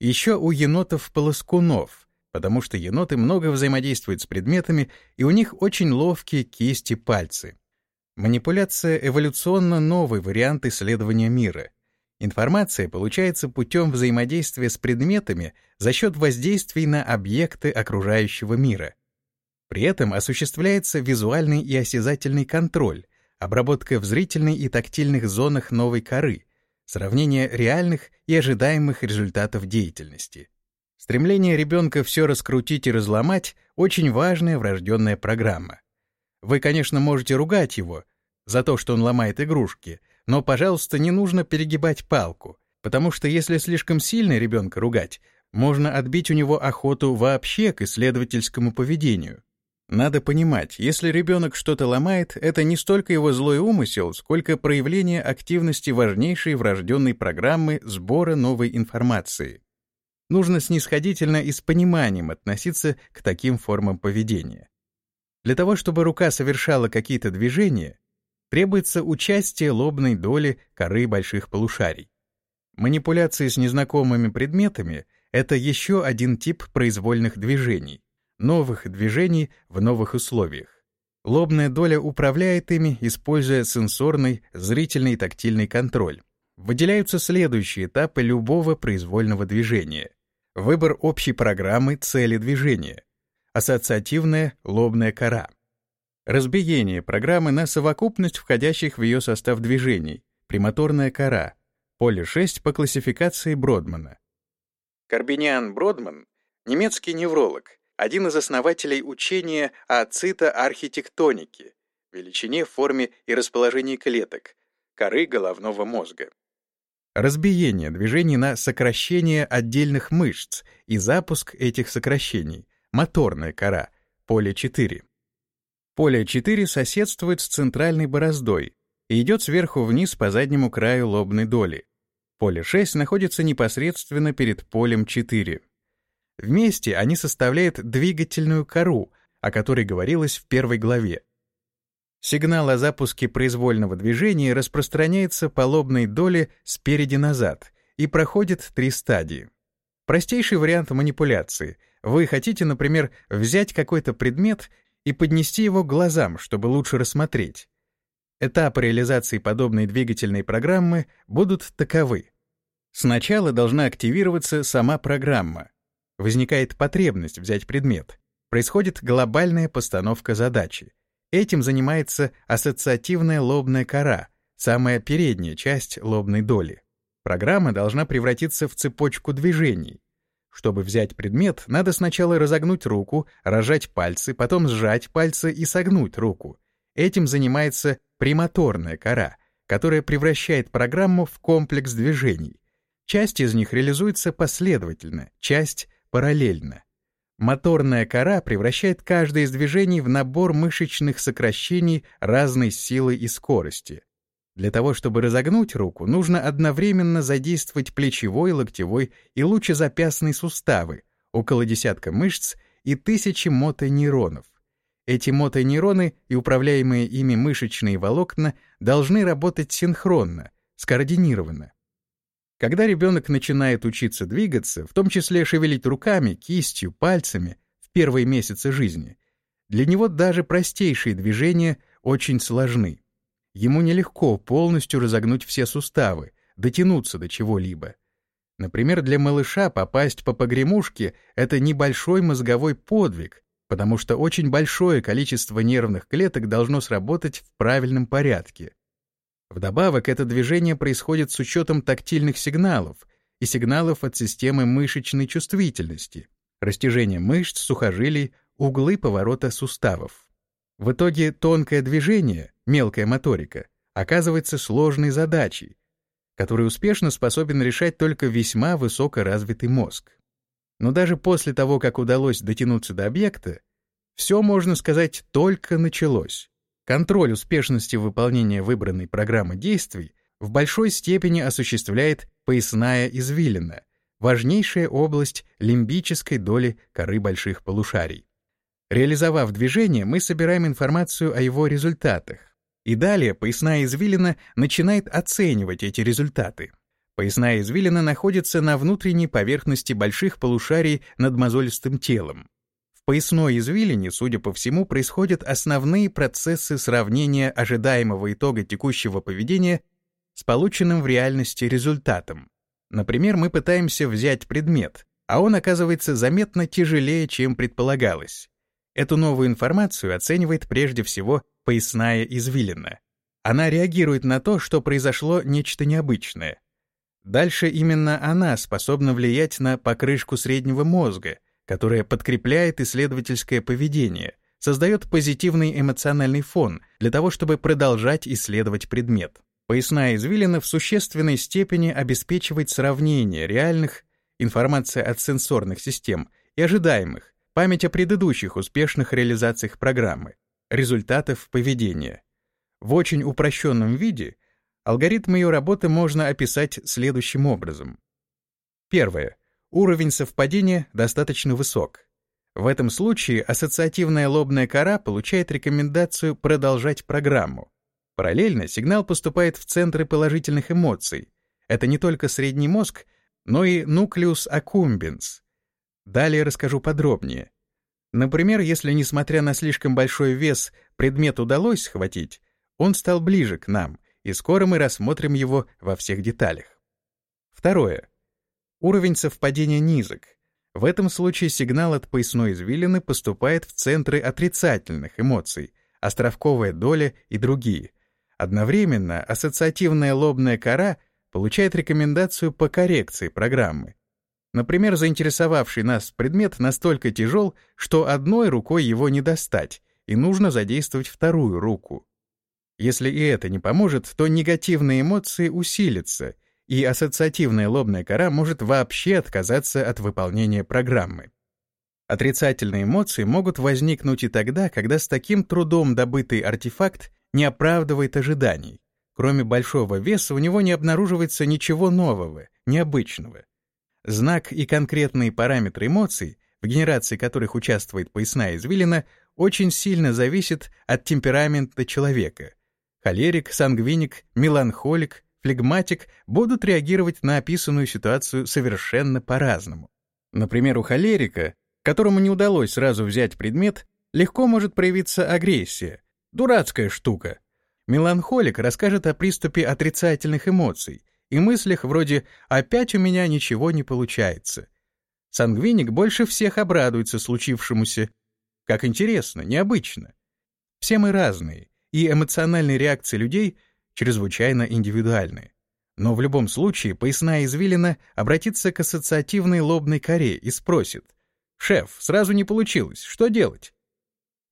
Еще у енотов-полоскунов, потому что еноты много взаимодействуют с предметами, и у них очень ловкие кисти-пальцы. Манипуляция — эволюционно новый вариант исследования мира. Информация получается путем взаимодействия с предметами за счет воздействий на объекты окружающего мира. При этом осуществляется визуальный и осязательный контроль, обработка в зрительной и тактильных зонах новой коры, сравнение реальных и ожидаемых результатов деятельности. Стремление ребенка все раскрутить и разломать — очень важная врожденная программа. Вы, конечно, можете ругать его за то, что он ломает игрушки, но, пожалуйста, не нужно перегибать палку, потому что если слишком сильно ребенка ругать, можно отбить у него охоту вообще к исследовательскому поведению. Надо понимать, если ребенок что-то ломает, это не столько его злой умысел, сколько проявление активности важнейшей врожденной программы сбора новой информации. Нужно снисходительно и с пониманием относиться к таким формам поведения. Для того, чтобы рука совершала какие-то движения, требуется участие лобной доли коры больших полушарий. Манипуляции с незнакомыми предметами — это еще один тип произвольных движений новых движений в новых условиях. Лобная доля управляет ими, используя сенсорный, зрительный и тактильный контроль. Выделяются следующие этапы любого произвольного движения. Выбор общей программы цели движения. Ассоциативная лобная кора. Разбиение программы на совокупность входящих в ее состав движений. Премоторная кора. Поле 6 по классификации Бродмана. Карбиниан Бродман — немецкий невролог, один из основателей учения о цитоархитектонике, величине, форме и расположении клеток, коры головного мозга. Разбиение движений на сокращение отдельных мышц и запуск этих сокращений, моторная кора, поле 4. Поле 4 соседствует с центральной бороздой и идет сверху вниз по заднему краю лобной доли. Поле 6 находится непосредственно перед полем 4. Вместе они составляют двигательную кору, о которой говорилось в первой главе. Сигнал о запуске произвольного движения распространяется по лобной доле спереди назад и проходит три стадии. Простейший вариант манипуляции. Вы хотите, например, взять какой-то предмет и поднести его к глазам, чтобы лучше рассмотреть. Этапы реализации подобной двигательной программы будут таковы. Сначала должна активироваться сама программа — возникает потребность взять предмет, происходит глобальная постановка задачи. Этим занимается ассоциативная лобная кора, самая передняя часть лобной доли. Программа должна превратиться в цепочку движений. Чтобы взять предмет, надо сначала разогнуть руку, разжать пальцы, потом сжать пальцы и согнуть руку. Этим занимается премоторная кора, которая превращает программу в комплекс движений. Часть из них реализуется последовательно, часть параллельно. Моторная кора превращает каждое из движений в набор мышечных сокращений разной силы и скорости. Для того, чтобы разогнуть руку, нужно одновременно задействовать плечевой, локтевой и лучезапястные суставы, около десятка мышц и тысячи мотонейронов. Эти мотонейроны и управляемые ими мышечные волокна должны работать синхронно, скоординированно. Когда ребенок начинает учиться двигаться, в том числе шевелить руками, кистью, пальцами, в первые месяцы жизни, для него даже простейшие движения очень сложны. Ему нелегко полностью разогнуть все суставы, дотянуться до чего-либо. Например, для малыша попасть по погремушке — это небольшой мозговой подвиг, потому что очень большое количество нервных клеток должно сработать в правильном порядке. Вдобавок, это движение происходит с учетом тактильных сигналов и сигналов от системы мышечной чувствительности, растяжения мышц, сухожилий, углы поворота суставов. В итоге тонкое движение, мелкая моторика, оказывается сложной задачей, которую успешно способен решать только весьма высокоразвитый мозг. Но даже после того, как удалось дотянуться до объекта, все, можно сказать, только началось. Контроль успешности выполнения выбранной программы действий в большой степени осуществляет поясная извилина, важнейшая область лимбической доли коры больших полушарий. Реализовав движение, мы собираем информацию о его результатах. И далее поясная извилина начинает оценивать эти результаты. Поясная извилина находится на внутренней поверхности больших полушарий над мозолистым телом. Поясной извилине, судя по всему, происходят основные процессы сравнения ожидаемого итога текущего поведения с полученным в реальности результатом. Например, мы пытаемся взять предмет, а он оказывается заметно тяжелее, чем предполагалось. Эту новую информацию оценивает прежде всего поясная извилина. Она реагирует на то, что произошло нечто необычное. Дальше именно она способна влиять на покрышку среднего мозга, которая подкрепляет исследовательское поведение, создает позитивный эмоциональный фон для того, чтобы продолжать исследовать предмет. Поясная извилина в существенной степени обеспечивает сравнение реальных, информация от сенсорных систем и ожидаемых, память о предыдущих успешных реализациях программы, результатов поведения. В очень упрощенном виде алгоритм ее работы можно описать следующим образом. Первое. Уровень совпадения достаточно высок. В этом случае ассоциативная лобная кора получает рекомендацию продолжать программу. Параллельно сигнал поступает в центры положительных эмоций. Это не только средний мозг, но и нуклеус аккумбенс, Далее расскажу подробнее. Например, если, несмотря на слишком большой вес, предмет удалось схватить, он стал ближе к нам, и скоро мы рассмотрим его во всех деталях. Второе. Уровень совпадения низок. В этом случае сигнал от поясной извилины поступает в центры отрицательных эмоций, островковая доля и другие. Одновременно ассоциативная лобная кора получает рекомендацию по коррекции программы, Например, заинтересовавший нас предмет настолько тяжел, что одной рукой его не достать, и нужно задействовать вторую руку. Если и это не поможет, то негативные эмоции усилятся, и ассоциативная лобная кора может вообще отказаться от выполнения программы. Отрицательные эмоции могут возникнуть и тогда, когда с таким трудом добытый артефакт не оправдывает ожиданий. Кроме большого веса у него не обнаруживается ничего нового, необычного. Знак и конкретные параметры эмоций, в генерации которых участвует поясная извилина, очень сильно зависят от темперамента человека. Холерик, сангвиник, меланхолик, флегматик будут реагировать на описанную ситуацию совершенно по-разному. Например, у холерика, которому не удалось сразу взять предмет, легко может проявиться агрессия. Дурацкая штука. Меланхолик расскажет о приступе отрицательных эмоций, и мыслях вроде «опять у меня ничего не получается». Сангвиник больше всех обрадуется случившемуся. Как интересно, необычно. Все мы разные, и эмоциональные реакции людей чрезвычайно индивидуальны. Но в любом случае поясная извилина обратится к ассоциативной лобной коре и спросит «Шеф, сразу не получилось, что делать?»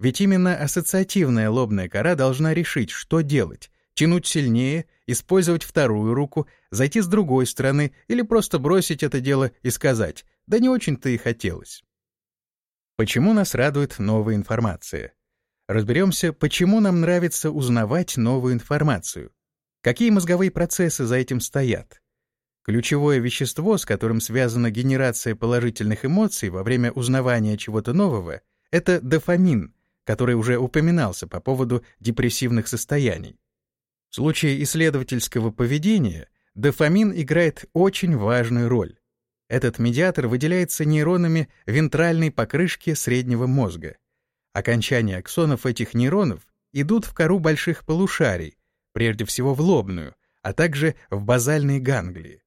Ведь именно ассоциативная лобная кора должна решить, что делать, тянуть сильнее, использовать вторую руку, зайти с другой стороны или просто бросить это дело и сказать «да не очень-то и хотелось». Почему нас радует новая информация? Разберемся, почему нам нравится узнавать новую информацию. Какие мозговые процессы за этим стоят? Ключевое вещество, с которым связана генерация положительных эмоций во время узнавания чего-то нового, это дофамин, который уже упоминался по поводу депрессивных состояний. В случае исследовательского поведения дофамин играет очень важную роль. Этот медиатор выделяется нейронами вентральной покрышки среднего мозга. Окончания аксонов этих нейронов идут в кору больших полушарий, прежде всего в лобную, а также в базальные ганглии.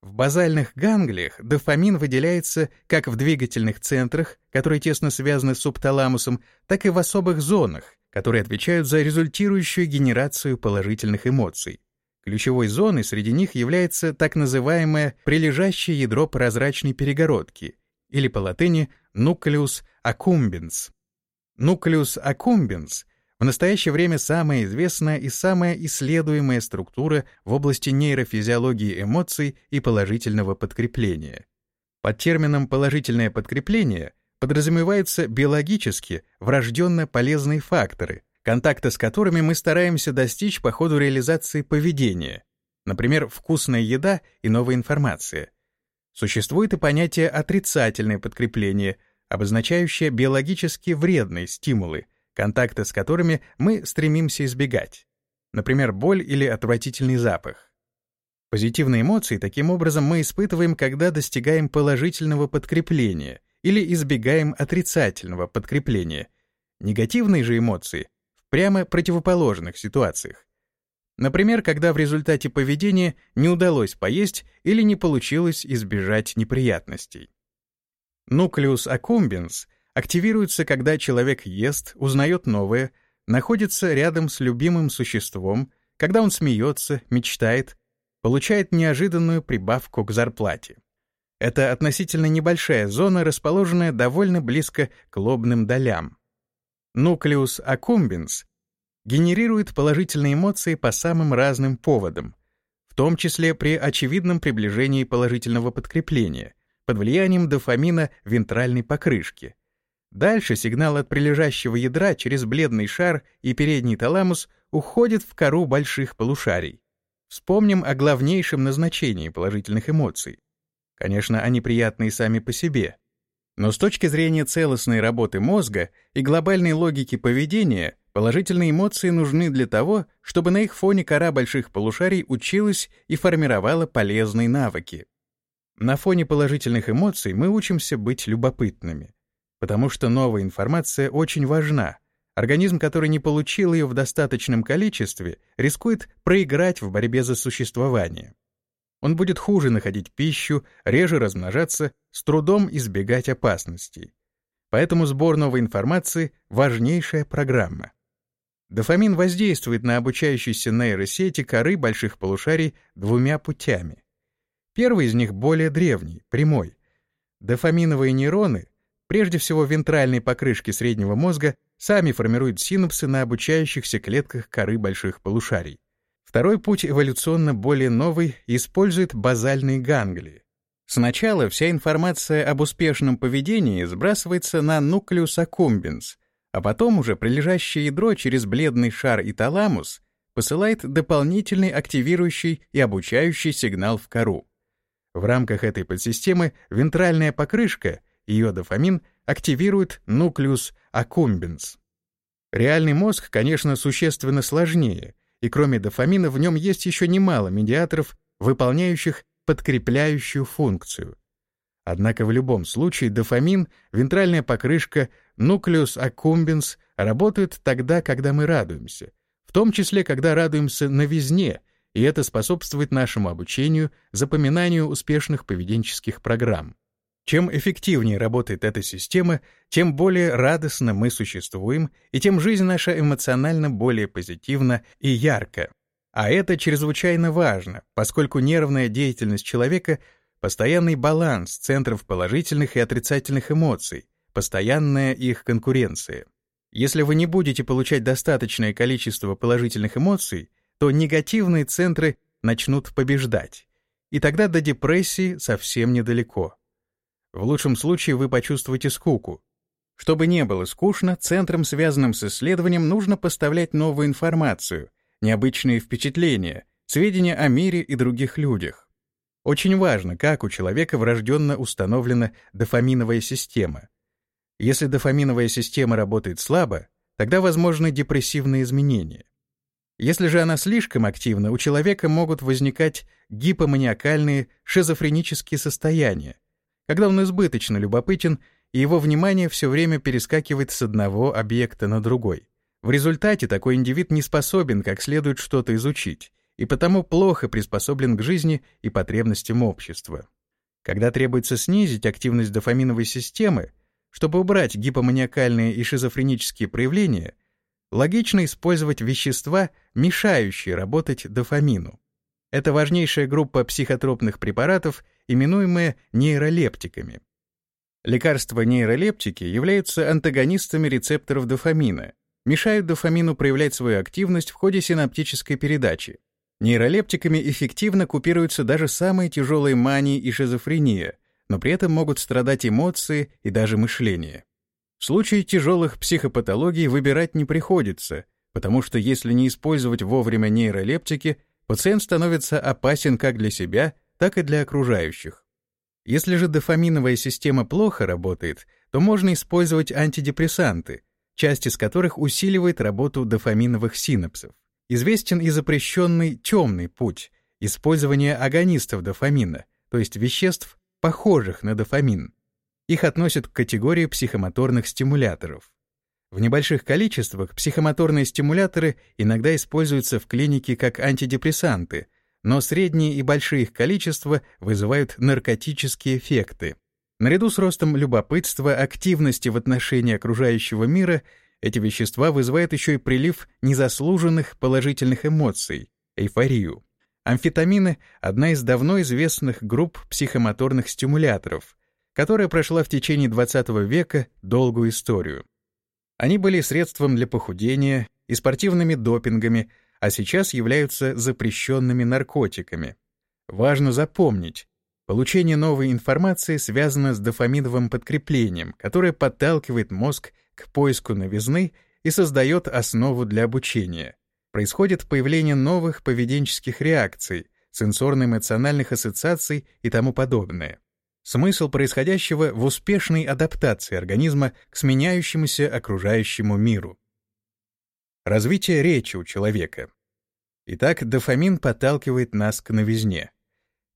В базальных ганглиях дофамин выделяется как в двигательных центрах, которые тесно связаны с субталамусом, так и в особых зонах, которые отвечают за результирующую генерацию положительных эмоций. Ключевой зоной среди них является так называемое прилежащее ядро прозрачной перегородки, или по латыни nucleus accumbens. Nucleus accumbens в настоящее время самая известная и самая исследуемая структура в области нейрофизиологии эмоций и положительного подкрепления. Под термином «положительное подкрепление» подразумеваются биологически врожденно полезные факторы, контакта с которыми мы стараемся достичь по ходу реализации поведения, например, вкусная еда и новая информация. Существует и понятие «отрицательное подкрепление», обозначающее биологически вредные стимулы, контакта с которыми мы стремимся избегать, например, боль или отвратительный запах. Позитивные эмоции таким образом мы испытываем, когда достигаем положительного подкрепления или избегаем отрицательного подкрепления. Негативные же эмоции прямо противоположных ситуациях. Например, когда в результате поведения не удалось поесть или не получилось избежать неприятностей. Нуклеус аккумбенс активируется, когда человек ест, узнает новое, находится рядом с любимым существом, когда он смеется, мечтает, получает неожиданную прибавку к зарплате. Это относительно небольшая зона, расположенная довольно близко к лобным долям. Нуклеус аккумбенс генерирует положительные эмоции по самым разным поводам, в том числе при очевидном приближении положительного подкрепления, под влиянием дофамина вентральной покрышки. Дальше сигнал от прилежащего ядра через бледный шар и передний таламус уходит в кору больших полушарий. Вспомним о главнейшем назначении положительных эмоций. Конечно, они приятные сами по себе, но с точки зрения целостной работы мозга и глобальной логики поведения, положительные эмоции нужны для того, чтобы на их фоне кора больших полушарий училась и формировала полезные навыки. На фоне положительных эмоций мы учимся быть любопытными, потому что новая информация очень важна. Организм, который не получил ее в достаточном количестве, рискует проиграть в борьбе за существование. Он будет хуже находить пищу, реже размножаться, с трудом избегать опасностей. Поэтому сбор новой информации — важнейшая программа. Дофамин воздействует на обучающиеся нейросети коры больших полушарий двумя путями. Первый из них более древний, прямой. Дофаминовые нейроны, прежде всего вентральной покрышки среднего мозга, сами формируют синапсы на обучающихся клетках коры больших полушарий. Второй путь эволюционно более новый использует базальные ганглии. Сначала вся информация об успешном поведении сбрасывается на нуклеус аккумбенс, а потом уже прилежащее ядро через бледный шар и таламус посылает дополнительный активирующий и обучающий сигнал в кору. В рамках этой подсистемы вентральная покрышка, ее активирует нуклеус аккумбенс. Реальный мозг, конечно, существенно сложнее, и кроме дофамина в нем есть еще немало медиаторов, выполняющих подкрепляющую функцию. Однако в любом случае дофамин, вентральная покрышка, нуклеус аккумбенс работают тогда, когда мы радуемся, в том числе, когда радуемся новизне, и это способствует нашему обучению, запоминанию успешных поведенческих программ. Чем эффективнее работает эта система, тем более радостно мы существуем, и тем жизнь наша эмоционально более позитивна и ярка. А это чрезвычайно важно, поскольку нервная деятельность человека — постоянный баланс центров положительных и отрицательных эмоций, постоянная их конкуренция. Если вы не будете получать достаточное количество положительных эмоций, то негативные центры начнут побеждать, и тогда до депрессии совсем недалеко. В лучшем случае вы почувствуете скуку. Чтобы не было скучно, центрам, связанным с исследованием, нужно поставлять новую информацию, необычные впечатления, сведения о мире и других людях. Очень важно, как у человека врожденно установлена дофаминовая система. Если дофаминовая система работает слабо, тогда возможны депрессивные изменения. Если же она слишком активна, у человека могут возникать гипоманиакальные шизофренические состояния, когда он избыточно любопытен, и его внимание все время перескакивает с одного объекта на другой. В результате такой индивид не способен как следует что-то изучить, и потому плохо приспособлен к жизни и потребностям общества. Когда требуется снизить активность дофаминовой системы, чтобы убрать гипоманиакальные и шизофренические проявления — логично использовать вещества, мешающие работать дофамину. Это важнейшая группа психотропных препаратов, именуемые нейролептиками. Лекарства-нейролептики являются антагонистами рецепторов дофамина, мешают дофамину проявлять свою активность в ходе синаптической передачи. Нейролептиками эффективно купируются даже самые тяжелые мании и шизофрения, но при этом могут страдать эмоции и даже мышление. В случае тяжелых психопатологий выбирать не приходится, потому что если не использовать вовремя нейролептики, пациент становится опасен как для себя, так и для окружающих. Если же дофаминовая система плохо работает, то можно использовать антидепрессанты, часть из которых усиливает работу дофаминовых синапсов. Известен и запрещенный темный путь — использования агонистов дофамина, то есть веществ, похожих на дофамин. Их относят к категории психомоторных стимуляторов. В небольших количествах психомоторные стимуляторы иногда используются в клинике как антидепрессанты, но средние и большие их количества вызывают наркотические эффекты. Наряду с ростом любопытства, активности в отношении окружающего мира, эти вещества вызывают еще и прилив незаслуженных положительных эмоций — эйфорию. Амфетамины — одна из давно известных групп психомоторных стимуляторов, которая прошла в течение XX века долгую историю. Они были средством для похудения и спортивными допингами, а сейчас являются запрещенными наркотиками. Важно запомнить, получение новой информации связано с дофаминовым подкреплением, которое подталкивает мозг к поиску новизны и создает основу для обучения. Происходит появление новых поведенческих реакций, сенсорно-эмоциональных ассоциаций и тому подобное. Смысл происходящего в успешной адаптации организма к сменяющемуся окружающему миру. Развитие речи у человека. Итак, дофамин подталкивает нас к новизне.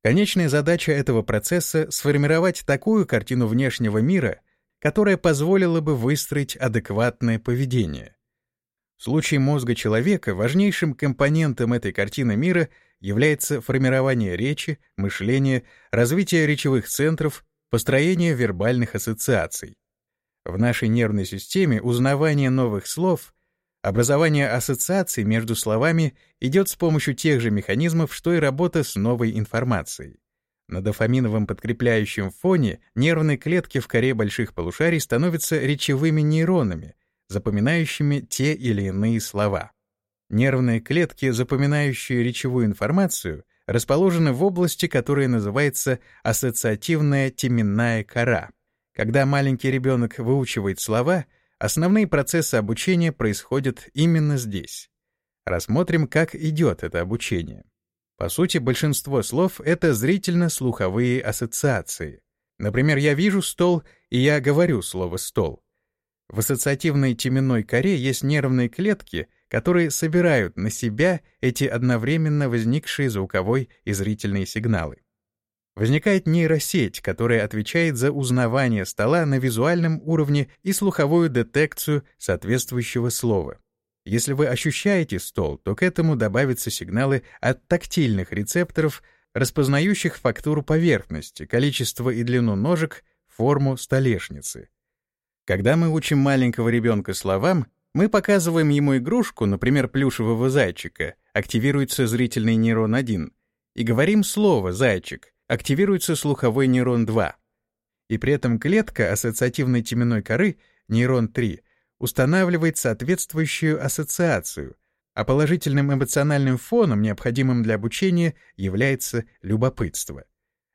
Конечная задача этого процесса — сформировать такую картину внешнего мира, которая позволила бы выстроить адекватное поведение. В случае мозга человека важнейшим компонентом этой картины мира является формирование речи, мышления, развитие речевых центров, построение вербальных ассоциаций. В нашей нервной системе узнавание новых слов, образование ассоциаций между словами идет с помощью тех же механизмов, что и работа с новой информацией. На дофаминовом подкрепляющем фоне нервные клетки в коре больших полушарий становятся речевыми нейронами, запоминающими те или иные слова. Нервные клетки, запоминающие речевую информацию, расположены в области, которая называется ассоциативная теменная кора. Когда маленький ребенок выучивает слова, основные процессы обучения происходят именно здесь. Рассмотрим, как идет это обучение. По сути, большинство слов — это зрительно-слуховые ассоциации. Например, я вижу стол, и я говорю слово «стол». В ассоциативной теменной коре есть нервные клетки — которые собирают на себя эти одновременно возникшие звуковой и зрительные сигналы. Возникает нейросеть, которая отвечает за узнавание стола на визуальном уровне и слуховую детекцию соответствующего слова. Если вы ощущаете стол, то к этому добавятся сигналы от тактильных рецепторов, распознающих фактуру поверхности, количество и длину ножек, форму столешницы. Когда мы учим маленького ребенка словам, мы показываем ему игрушку, например, плюшевого зайчика, активируется зрительный нейрон 1, и говорим слово «зайчик», активируется слуховой нейрон 2. И при этом клетка ассоциативной теменной коры, нейрон 3, устанавливает соответствующую ассоциацию, а положительным эмоциональным фоном, необходимым для обучения, является любопытство.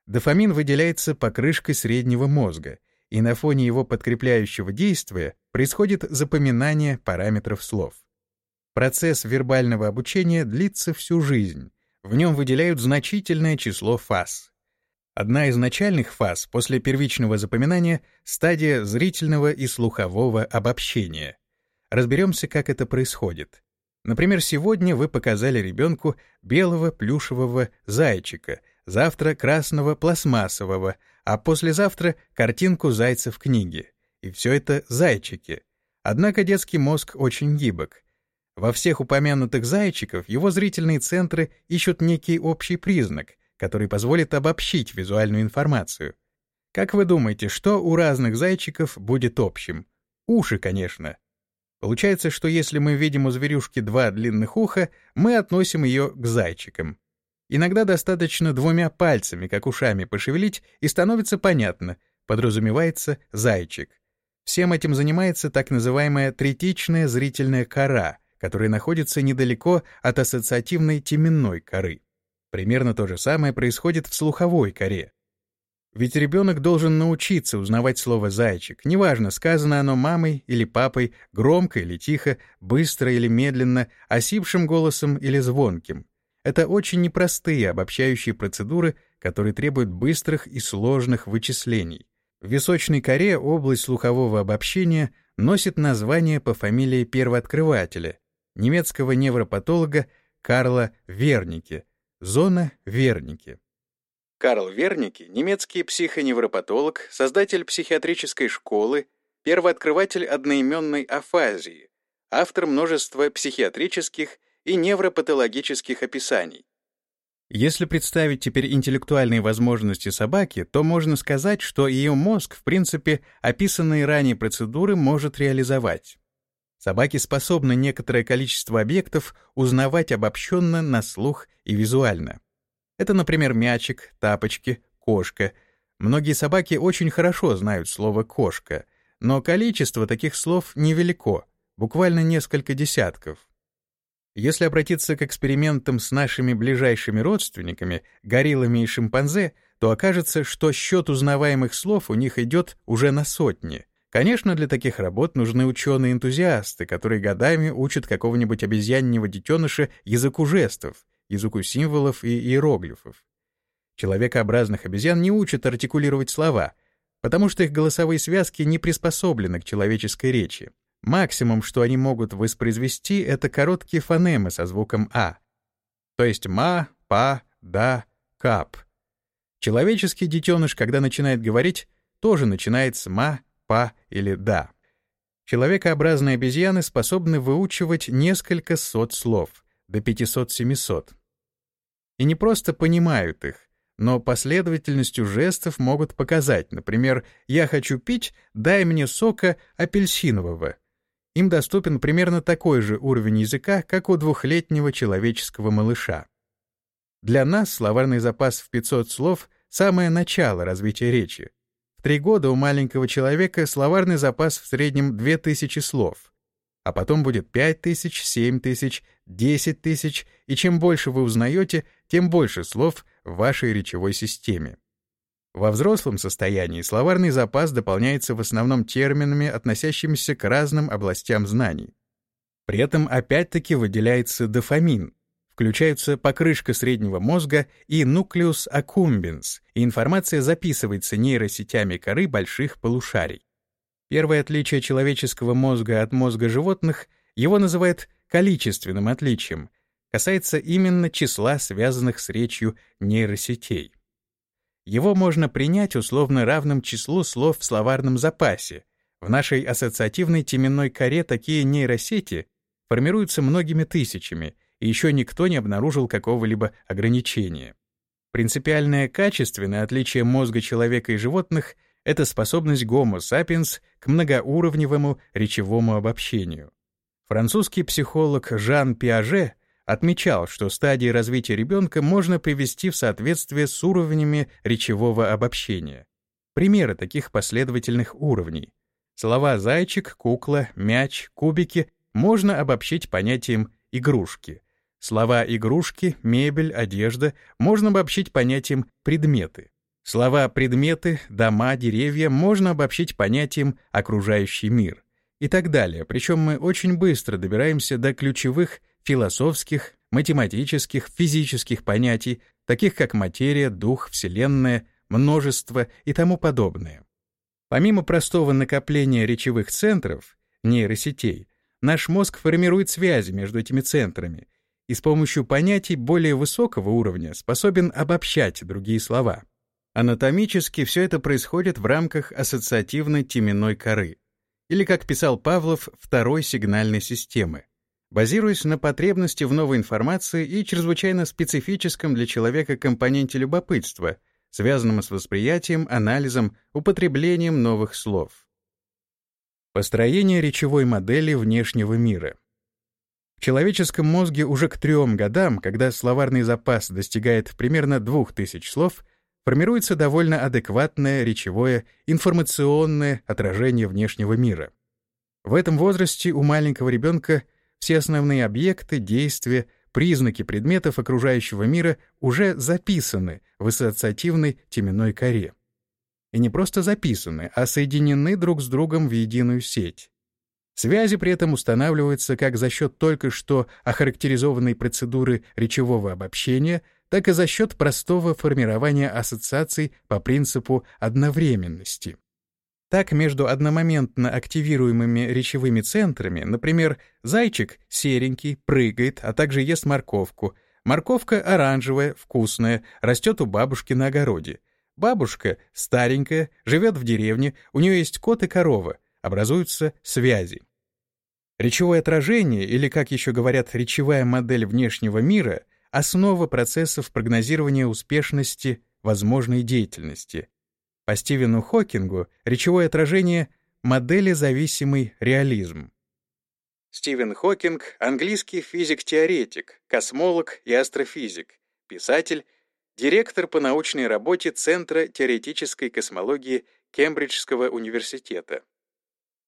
Дофамин выделяется покрышкой среднего мозга, и на фоне его подкрепляющего действия происходит запоминание параметров слов. Процесс вербального обучения длится всю жизнь. В нем выделяют значительное число фаз. Одна из начальных фаз после первичного запоминания — стадия зрительного и слухового обобщения. Разберемся, как это происходит. Например, сегодня вы показали ребенку белого плюшевого зайчика, завтра красного пластмассового, а послезавтра картинку зайца в книге. И все это зайчики. Однако детский мозг очень гибок. Во всех упомянутых зайчиков его зрительные центры ищут некий общий признак, который позволит обобщить визуальную информацию. Как вы думаете, что у разных зайчиков будет общим? Уши, конечно. Получается, что если мы видим у зверюшки два длинных уха, мы относим ее к зайчикам. Иногда достаточно двумя пальцами, как ушами, пошевелить, и становится понятно, подразумевается зайчик. Всем этим занимается так называемая третичная зрительная кора, которая находится недалеко от ассоциативной теменной коры. Примерно то же самое происходит в слуховой коре. Ведь ребенок должен научиться узнавать слово «зайчик», неважно, сказано оно мамой или папой, громко или тихо, быстро или медленно, осипшим голосом или звонким. Это очень непростые обобщающие процедуры, которые требуют быстрых и сложных вычислений. В височной коре область слухового обобщения носит название по фамилии первооткрывателя, немецкого невропатолога Карла Вернике, зона Вернике. Карл Верники, немецкий психоневропатолог, создатель психиатрической школы, первооткрыватель одноименной афазии, автор множества психиатрических и невропатологических описаний. Если представить теперь интеллектуальные возможности собаки, то можно сказать, что ее мозг, в принципе, описанные ранее процедуры может реализовать. Собаки способны некоторое количество объектов узнавать обобщенно на слух и визуально. Это, например, мячик, тапочки, кошка. Многие собаки очень хорошо знают слово «кошка», но количество таких слов невелико, буквально несколько десятков. Если обратиться к экспериментам с нашими ближайшими родственниками, гориллами и шимпанзе, то окажется, что счет узнаваемых слов у них идет уже на сотни. Конечно, для таких работ нужны ученые-энтузиасты, которые годами учат какого-нибудь обезьяннего детеныша языку жестов, языку символов и иероглифов. Человекообразных обезьян не учат артикулировать слова, потому что их голосовые связки не приспособлены к человеческой речи. Максимум, что они могут воспроизвести, это короткие фонемы со звуком «а», то есть «ма», «па», «да», «кап». Человеческий детеныш, когда начинает говорить, тоже начинает с «ма», «па» или «да». Человекообразные обезьяны способны выучивать несколько сот слов, до 500-700 и не просто понимают их, но последовательностью жестов могут показать, например, «я хочу пить, дай мне сока апельсинового». Им доступен примерно такой же уровень языка, как у двухлетнего человеческого малыша. Для нас словарный запас в 500 слов — самое начало развития речи. Три года у маленького человека словарный запас в среднем 2000 слов, а потом будет 5000, 7000, 10 тысяч, и чем больше вы узнаете, тем больше слов в вашей речевой системе. Во взрослом состоянии словарный запас дополняется в основном терминами, относящимися к разным областям знаний. При этом опять-таки выделяется дофамин, включаются покрышка среднего мозга и нуклеус аккумбенс, и информация записывается нейросетями коры больших полушарий. Первое отличие человеческого мозга от мозга животных его называют количественным отличием, касается именно числа связанных с речью нейросетей. Его можно принять условно равным числу слов в словарном запасе. В нашей ассоциативной теменной коре такие нейросети формируются многими тысячами, и еще никто не обнаружил какого-либо ограничения. Принципиальное качественное отличие мозга человека и животных — это способность Homo sapiens к многоуровневому речевому обобщению. Французский психолог Жан Пиаже отмечал, что стадии развития ребенка можно привести в соответствие с уровнями речевого обобщения. Примеры таких последовательных уровней. Слова «зайчик», «кукла», «мяч», «кубики» можно обобщить понятием «игрушки». Слова «игрушки», «мебель», «одежда» можно обобщить понятием «предметы». Слова «предметы», «дома», «деревья» можно обобщить понятием «окружающий мир» и так далее, причем мы очень быстро добираемся до ключевых философских, математических, физических понятий, таких как материя, дух, вселенная, множество и тому подобное. Помимо простого накопления речевых центров, нейросетей, наш мозг формирует связи между этими центрами и с помощью понятий более высокого уровня способен обобщать другие слова. Анатомически все это происходит в рамках ассоциативной теменной коры, или, как писал Павлов, второй сигнальной системы, базируясь на потребности в новой информации и чрезвычайно специфическом для человека компоненте любопытства, связанном с восприятием, анализом, употреблением новых слов. Построение речевой модели внешнего мира. В человеческом мозге уже к трем годам, когда словарный запас достигает примерно 2000 слов, формируется довольно адекватное речевое информационное отражение внешнего мира. В этом возрасте у маленького ребенка все основные объекты, действия, признаки предметов окружающего мира уже записаны в ассоциативной теменной коре. И не просто записаны, а соединены друг с другом в единую сеть. Связи при этом устанавливаются как за счет только что охарактеризованной процедуры речевого обобщения, так и за счет простого формирования ассоциаций по принципу одновременности. Так, между одномоментно активируемыми речевыми центрами, например, зайчик серенький, прыгает, а также ест морковку, морковка оранжевая, вкусная, растет у бабушки на огороде. Бабушка старенькая, живет в деревне, у нее есть кот и корова, образуются связи. Речевое отражение, или, как еще говорят, речевая модель внешнего мира — основа процессов прогнозирования успешности возможной деятельности. По Стивену Хокингу речевое отражение — модели зависимый реализм. Стивен Хокинг — английский физик-теоретик, космолог и астрофизик, писатель, директор по научной работе Центра теоретической космологии Кембриджского университета.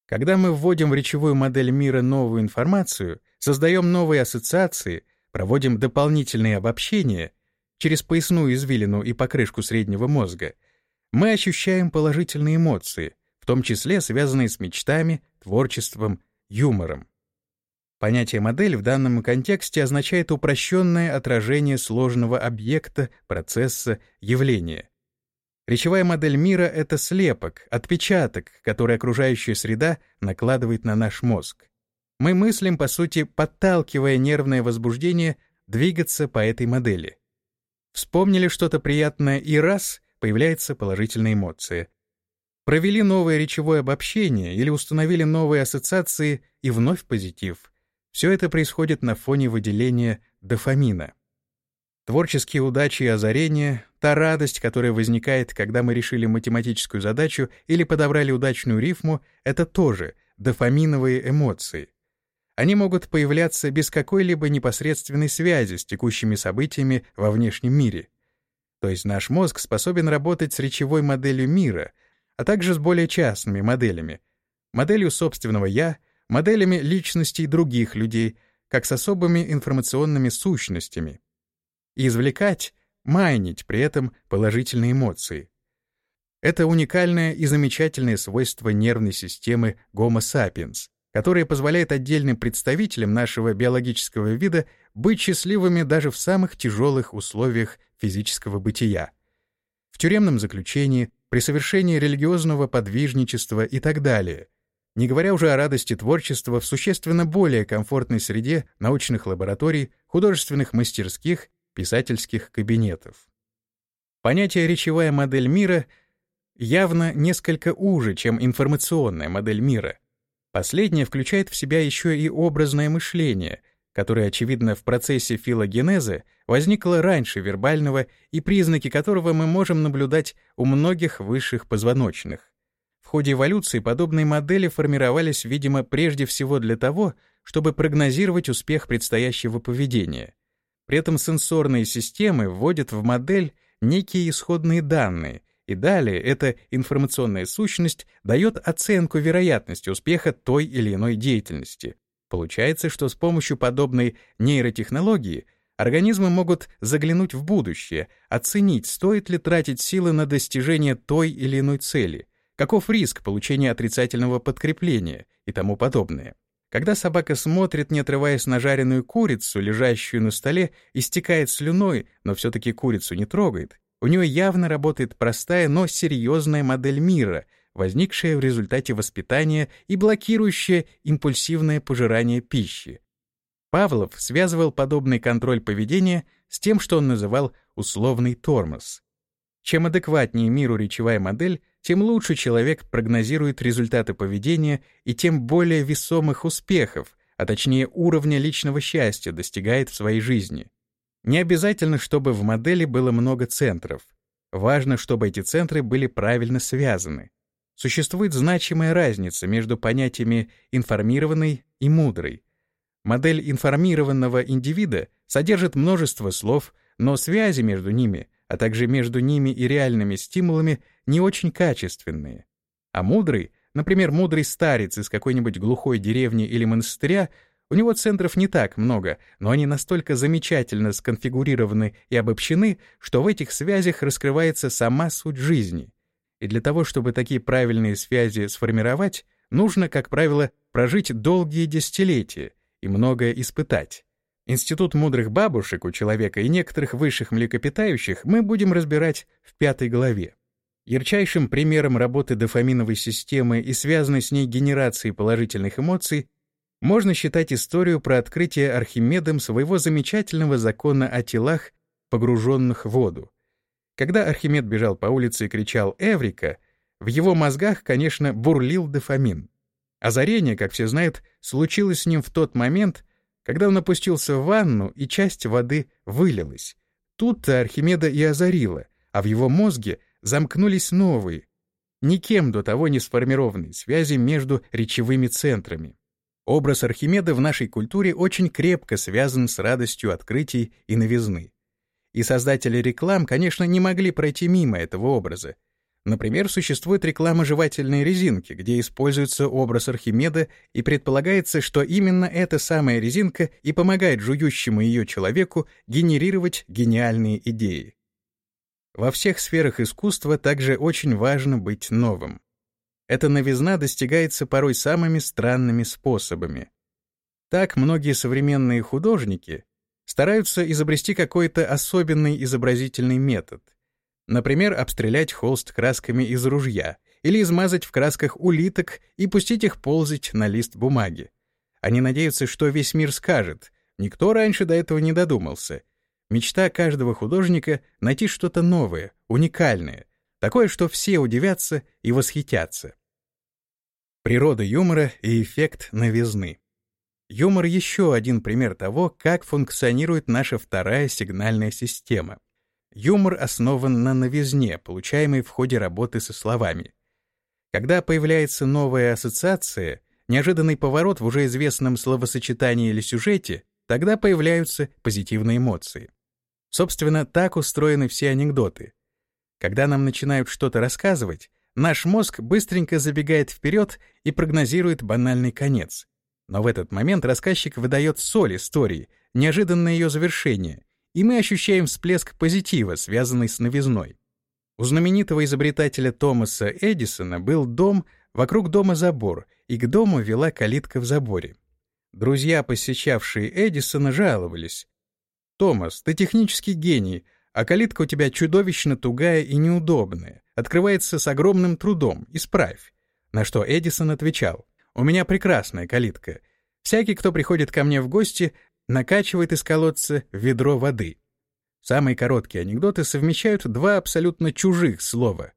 Когда мы вводим в речевую модель мира новую информацию, создаем новые ассоциации, проводим дополнительные обобщения через поясную извилину и покрышку среднего мозга, мы ощущаем положительные эмоции, в том числе связанные с мечтами, творчеством, юмором. Понятие «модель» в данном контексте означает упрощенное отражение сложного объекта, процесса, явления. Речевая модель мира — это слепок, отпечаток, который окружающая среда накладывает на наш мозг. Мы мыслим, по сути, подталкивая нервное возбуждение двигаться по этой модели. Вспомнили что-то приятное и раз — появляется положительная эмоция. Провели новое речевое обобщение или установили новые ассоциации и вновь позитив. Все это происходит на фоне выделения дофамина. Творческие удачи и озарения, та радость, которая возникает, когда мы решили математическую задачу или подобрали удачную рифму, это тоже дофаминовые эмоции. Они могут появляться без какой-либо непосредственной связи с текущими событиями во внешнем мире. То есть наш мозг способен работать с речевой моделью мира, а также с более частными моделями. Моделью собственного «я», моделями личностей других людей, как с особыми информационными сущностями, и извлекать, майнить при этом положительные эмоции. Это уникальное и замечательное свойство нервной системы Homo sapiens, которое позволяет отдельным представителям нашего биологического вида быть счастливыми даже в самых тяжелых условиях физического бытия. В тюремном заключении, при совершении религиозного подвижничества и так далее, не говоря уже о радости творчества в существенно более комфортной среде научных лабораторий, художественных мастерских писательских кабинетов. Понятие «речевая модель мира» явно несколько уже, чем информационная модель мира. Последняя включает в себя еще и образное мышление, которое, очевидно, в процессе филогенеза возникло раньше вербального и признаки которого мы можем наблюдать у многих высших позвоночных. В ходе эволюции подобные модели формировались, видимо, прежде всего для того, чтобы прогнозировать успех предстоящего поведения. При этом сенсорные системы вводят в модель некие исходные данные, и далее эта информационная сущность дает оценку вероятности успеха той или иной деятельности. Получается, что с помощью подобной нейротехнологии организмы могут заглянуть в будущее, оценить, стоит ли тратить силы на достижение той или иной цели, каков риск получения отрицательного подкрепления и тому подобное. Когда собака смотрит, не отрываясь на жареную курицу, лежащую на столе, истекает слюной, но все-таки курицу не трогает, У него явно работает простая, но серьезная модель мира, возникшая в результате воспитания и блокирующая импульсивное пожирание пищи. Павлов связывал подобный контроль поведения с тем, что он называл условный тормоз. Чем адекватнее миру речевая модель, тем лучше человек прогнозирует результаты поведения и тем более весомых успехов, а точнее уровня личного счастья достигает в своей жизни. Не обязательно, чтобы в модели было много центров. Важно, чтобы эти центры были правильно связаны. Существует значимая разница между понятиями «информированный» и «мудрый». Модель информированного индивида содержит множество слов, но связи между ними — а также между ними и реальными стимулами не очень качественные. А мудрый, например, мудрый старец из какой-нибудь глухой деревни или монастыря, у него центров не так много, но они настолько замечательно сконфигурированы и обобщены, что в этих связях раскрывается сама суть жизни. И для того, чтобы такие правильные связи сформировать, нужно, как правило, прожить долгие десятилетия и многое испытать. Институт мудрых бабушек у человека и некоторых высших млекопитающих мы будем разбирать в пятой главе. Ярчайшим примером работы дофаминовой системы и связанной с ней генерации положительных эмоций можно считать историю про открытие Архимедом своего замечательного закона о телах, погруженных в воду. Когда Архимед бежал по улице и кричал «Эврика!», в его мозгах, конечно, бурлил дофамин. Озарение, как все знают, случилось с ним в тот момент, когда он опустился в ванну, и часть воды вылилась. Тут-то Архимеда и озарило, а в его мозге замкнулись новые, никем до того не сформированные связи между речевыми центрами. Образ Архимеда в нашей культуре очень крепко связан с радостью открытий и новизны. И создатели реклам, конечно, не могли пройти мимо этого образа, Например, существует реклама жевательной резинки, где используется образ Архимеда, и предполагается, что именно эта самая резинка и помогает жующему ее человеку генерировать гениальные идеи. Во всех сферах искусства также очень важно быть новым. Эта новизна достигается порой самыми странными способами. Так многие современные художники стараются изобрести какой-то особенный изобразительный метод — Например, обстрелять холст красками из ружья или измазать в красках улиток и пустить их ползать на лист бумаги. Они надеются, что весь мир скажет. Никто раньше до этого не додумался. Мечта каждого художника — найти что-то новое, уникальное, такое, что все удивятся и восхитятся. Природа юмора и эффект новизны. Юмор — еще один пример того, как функционирует наша вторая сигнальная система — Юмор основан на новизне, получаемой в ходе работы со словами. Когда появляется новая ассоциация, неожиданный поворот в уже известном словосочетании или сюжете, тогда появляются позитивные эмоции. Собственно, так устроены все анекдоты. Когда нам начинают что-то рассказывать, наш мозг быстренько забегает вперед и прогнозирует банальный конец. Но в этот момент рассказчик выдает соль истории, неожиданное ее завершение, и мы ощущаем всплеск позитива, связанный с новизной. У знаменитого изобретателя Томаса Эдисона был дом, вокруг дома забор, и к дому вела калитка в заборе. Друзья, посещавшие Эдисона, жаловались. «Томас, ты технический гений, а калитка у тебя чудовищно тугая и неудобная, открывается с огромным трудом, исправь». На что Эдисон отвечал, «У меня прекрасная калитка. Всякий, кто приходит ко мне в гости, накачивает из колодца ведро воды. Самые короткие анекдоты совмещают два абсолютно чужих слова.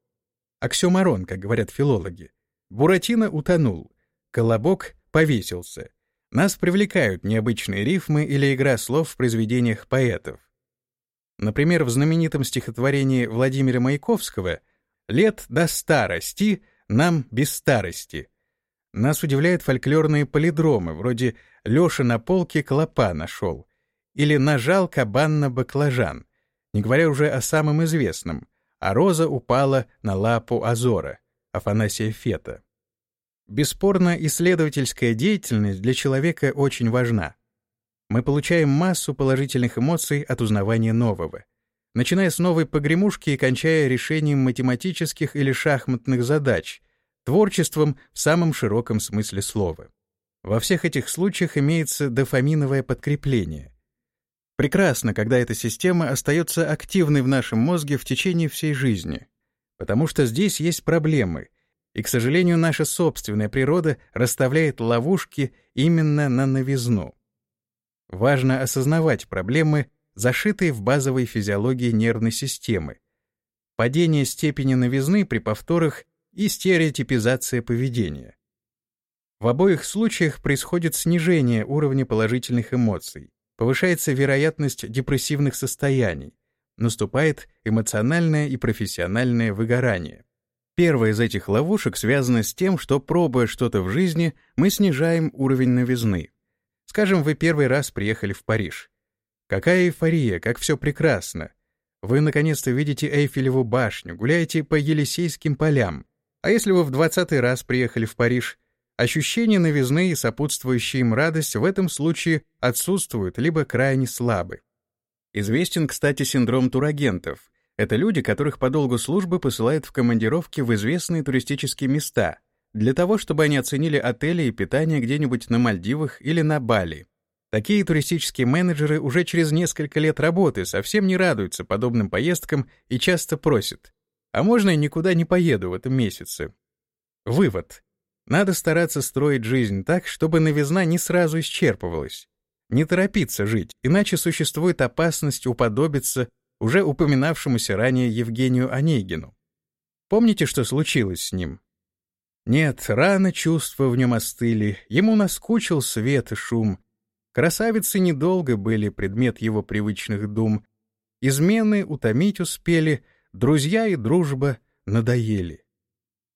Оксюмарон, как говорят филологи. Буратино утонул. Колобок повесился. Нас привлекают необычные рифмы или игра слов в произведениях поэтов. Например, в знаменитом стихотворении Владимира Маяковского «Лет до старости, нам без старости» нас удивляют фольклорные полидромы, вроде Лёша на полке клопа нашел. Или нажал кабан на баклажан, не говоря уже о самом известном, а роза упала на лапу Азора, Афанасия Фета. Бесспорно, исследовательская деятельность для человека очень важна. Мы получаем массу положительных эмоций от узнавания нового, начиная с новой погремушки и кончая решением математических или шахматных задач, творчеством в самом широком смысле слова. Во всех этих случаях имеется дофаминовое подкрепление. Прекрасно, когда эта система остается активной в нашем мозге в течение всей жизни. Потому что здесь есть проблемы, и, к сожалению, наша собственная природа расставляет ловушки именно на новизну. Важно осознавать проблемы, зашитые в базовой физиологии нервной системы, падение степени новизны при повторах и стереотипизация поведения. В обоих случаях происходит снижение уровня положительных эмоций, повышается вероятность депрессивных состояний, наступает эмоциональное и профессиональное выгорание. Первая из этих ловушек связана с тем, что, пробуя что-то в жизни, мы снижаем уровень новизны. Скажем, вы первый раз приехали в Париж. Какая эйфория, как все прекрасно. Вы наконец-то видите Эйфелеву башню, гуляете по Елисейским полям. А если вы в двадцатый раз приехали в Париж, ощущение новизны и сопутствующая им радость в этом случае отсутствуют либо крайне слабы. Известен, кстати, синдром турагентов. Это люди, которых по долгу службы посылают в командировки в известные туристические места, для того, чтобы они оценили отели и питание где-нибудь на Мальдивах или на Бали. Такие туристические менеджеры уже через несколько лет работы совсем не радуются подобным поездкам и часто просят, а можно я никуда не поеду в этом месяце? Вывод. Надо стараться строить жизнь так, чтобы новизна не сразу исчерпывалась. Не торопиться жить, иначе существует опасность уподобиться уже упоминавшемуся ранее Евгению Онегину. Помните, что случилось с ним? Нет, рано чувства в нем остыли, ему наскучил свет и шум. Красавицы недолго были предмет его привычных дум. Измены утомить успели, друзья и дружба надоели.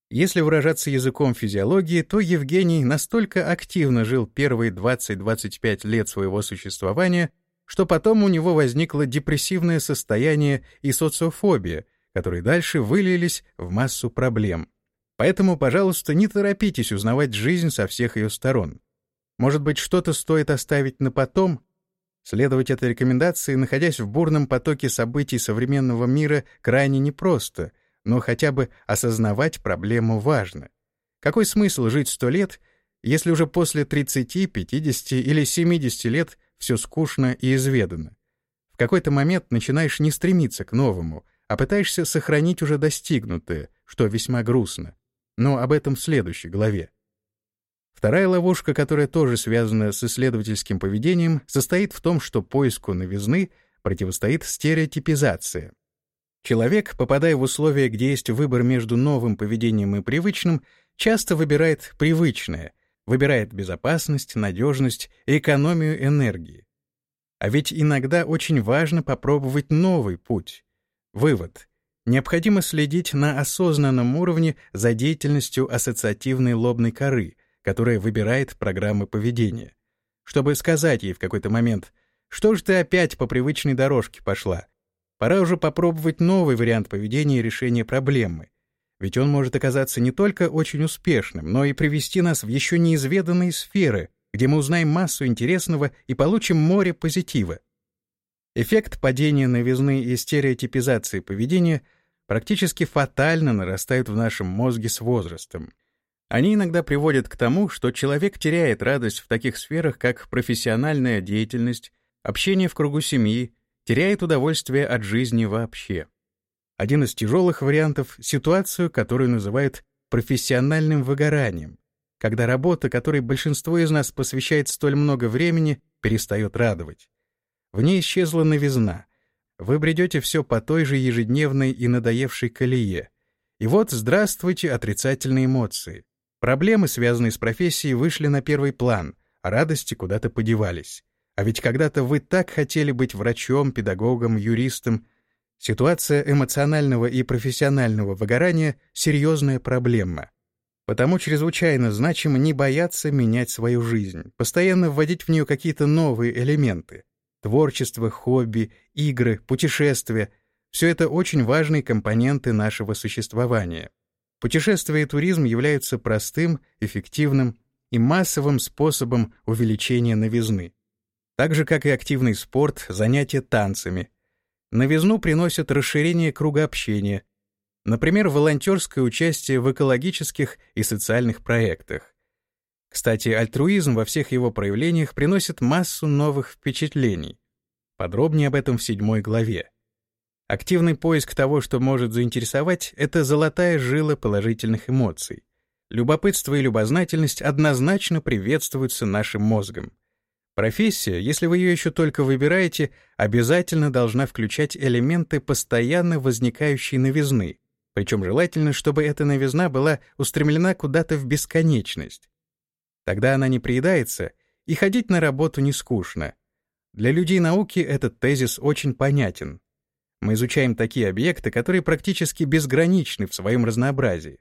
Если выражаться языком физиологии, то Евгений настолько активно жил первые 20-25 лет своего существования, что потом у него возникло депрессивное состояние и социофобия, которые дальше вылились в массу проблем. Поэтому, пожалуйста, не торопитесь узнавать жизнь со всех ее сторон. Может быть, что-то стоит оставить на потом? Следовать этой рекомендации, находясь в бурном потоке событий современного мира, крайне непросто — но хотя бы осознавать проблему важно. Какой смысл жить сто лет, если уже после 30, 50 или 70 лет все скучно и изведано? В какой-то момент начинаешь не стремиться к новому, а пытаешься сохранить уже достигнутое, что весьма грустно. Но об этом в следующей главе. Вторая ловушка, которая тоже связана с исследовательским поведением, состоит в том, что поиску новизны противостоит стереотипизация. Человек, попадая в условия, где есть выбор между новым поведением и привычным, часто выбирает привычное, выбирает безопасность, надежность и экономию энергии. А ведь иногда очень важно попробовать новый путь. Вывод. Необходимо следить на осознанном уровне за деятельностью ассоциативной лобной коры, которая выбирает программы поведения. Чтобы сказать ей в какой-то момент, что ж ты опять по привычной дорожке пошла, Пора уже попробовать новый вариант поведения и решения проблемы. Ведь он может оказаться не только очень успешным, но и привести нас в еще неизведанные сферы, где мы узнаем массу интересного и получим море позитива. Эффект падения новизны и стереотипизации поведения практически фатально нарастают в нашем мозге с возрастом. Они иногда приводят к тому, что человек теряет радость в таких сферах, как профессиональная деятельность, общение в кругу семьи, теряет удовольствие от жизни вообще. Один из тяжелых вариантов — ситуацию, которую называют профессиональным выгоранием, когда работа, которой большинство из нас посвящает столь много времени, перестает радовать. В ней исчезла новизна. Вы бредете все по той же ежедневной и надоевшей колее. И вот, здравствуйте, отрицательные эмоции. Проблемы, связанные с профессией, вышли на первый план, а радости куда-то подевались. А ведь когда-то вы так хотели быть врачом, педагогом, юристом. Ситуация эмоционального и профессионального выгорания — серьезная проблема. Потому чрезвычайно значимо не бояться менять свою жизнь, постоянно вводить в нее какие-то новые элементы. Творчество, хобби, игры, путешествия — все это очень важные компоненты нашего существования. Путешествия и туризм являются простым, эффективным и массовым способом увеличения новизны так же, как и активный спорт, занятия танцами. Новизну приносят расширение круга общения, например, волонтерское участие в экологических и социальных проектах. Кстати, альтруизм во всех его проявлениях приносит массу новых впечатлений. Подробнее об этом в седьмой главе. Активный поиск того, что может заинтересовать, — это золотая жила положительных эмоций. Любопытство и любознательность однозначно приветствуются нашим мозгом. Профессия, если вы ее еще только выбираете, обязательно должна включать элементы постоянно возникающей новизны, причем желательно, чтобы эта новизна была устремлена куда-то в бесконечность. Тогда она не приедается, и ходить на работу не скучно. Для людей науки этот тезис очень понятен. Мы изучаем такие объекты, которые практически безграничны в своем разнообразии.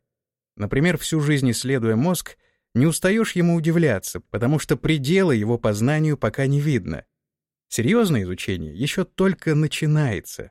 Например, всю жизнь исследуя мозг, не устаешь ему удивляться, потому что предела его познанию пока не видно. Серьезное изучение еще только начинается.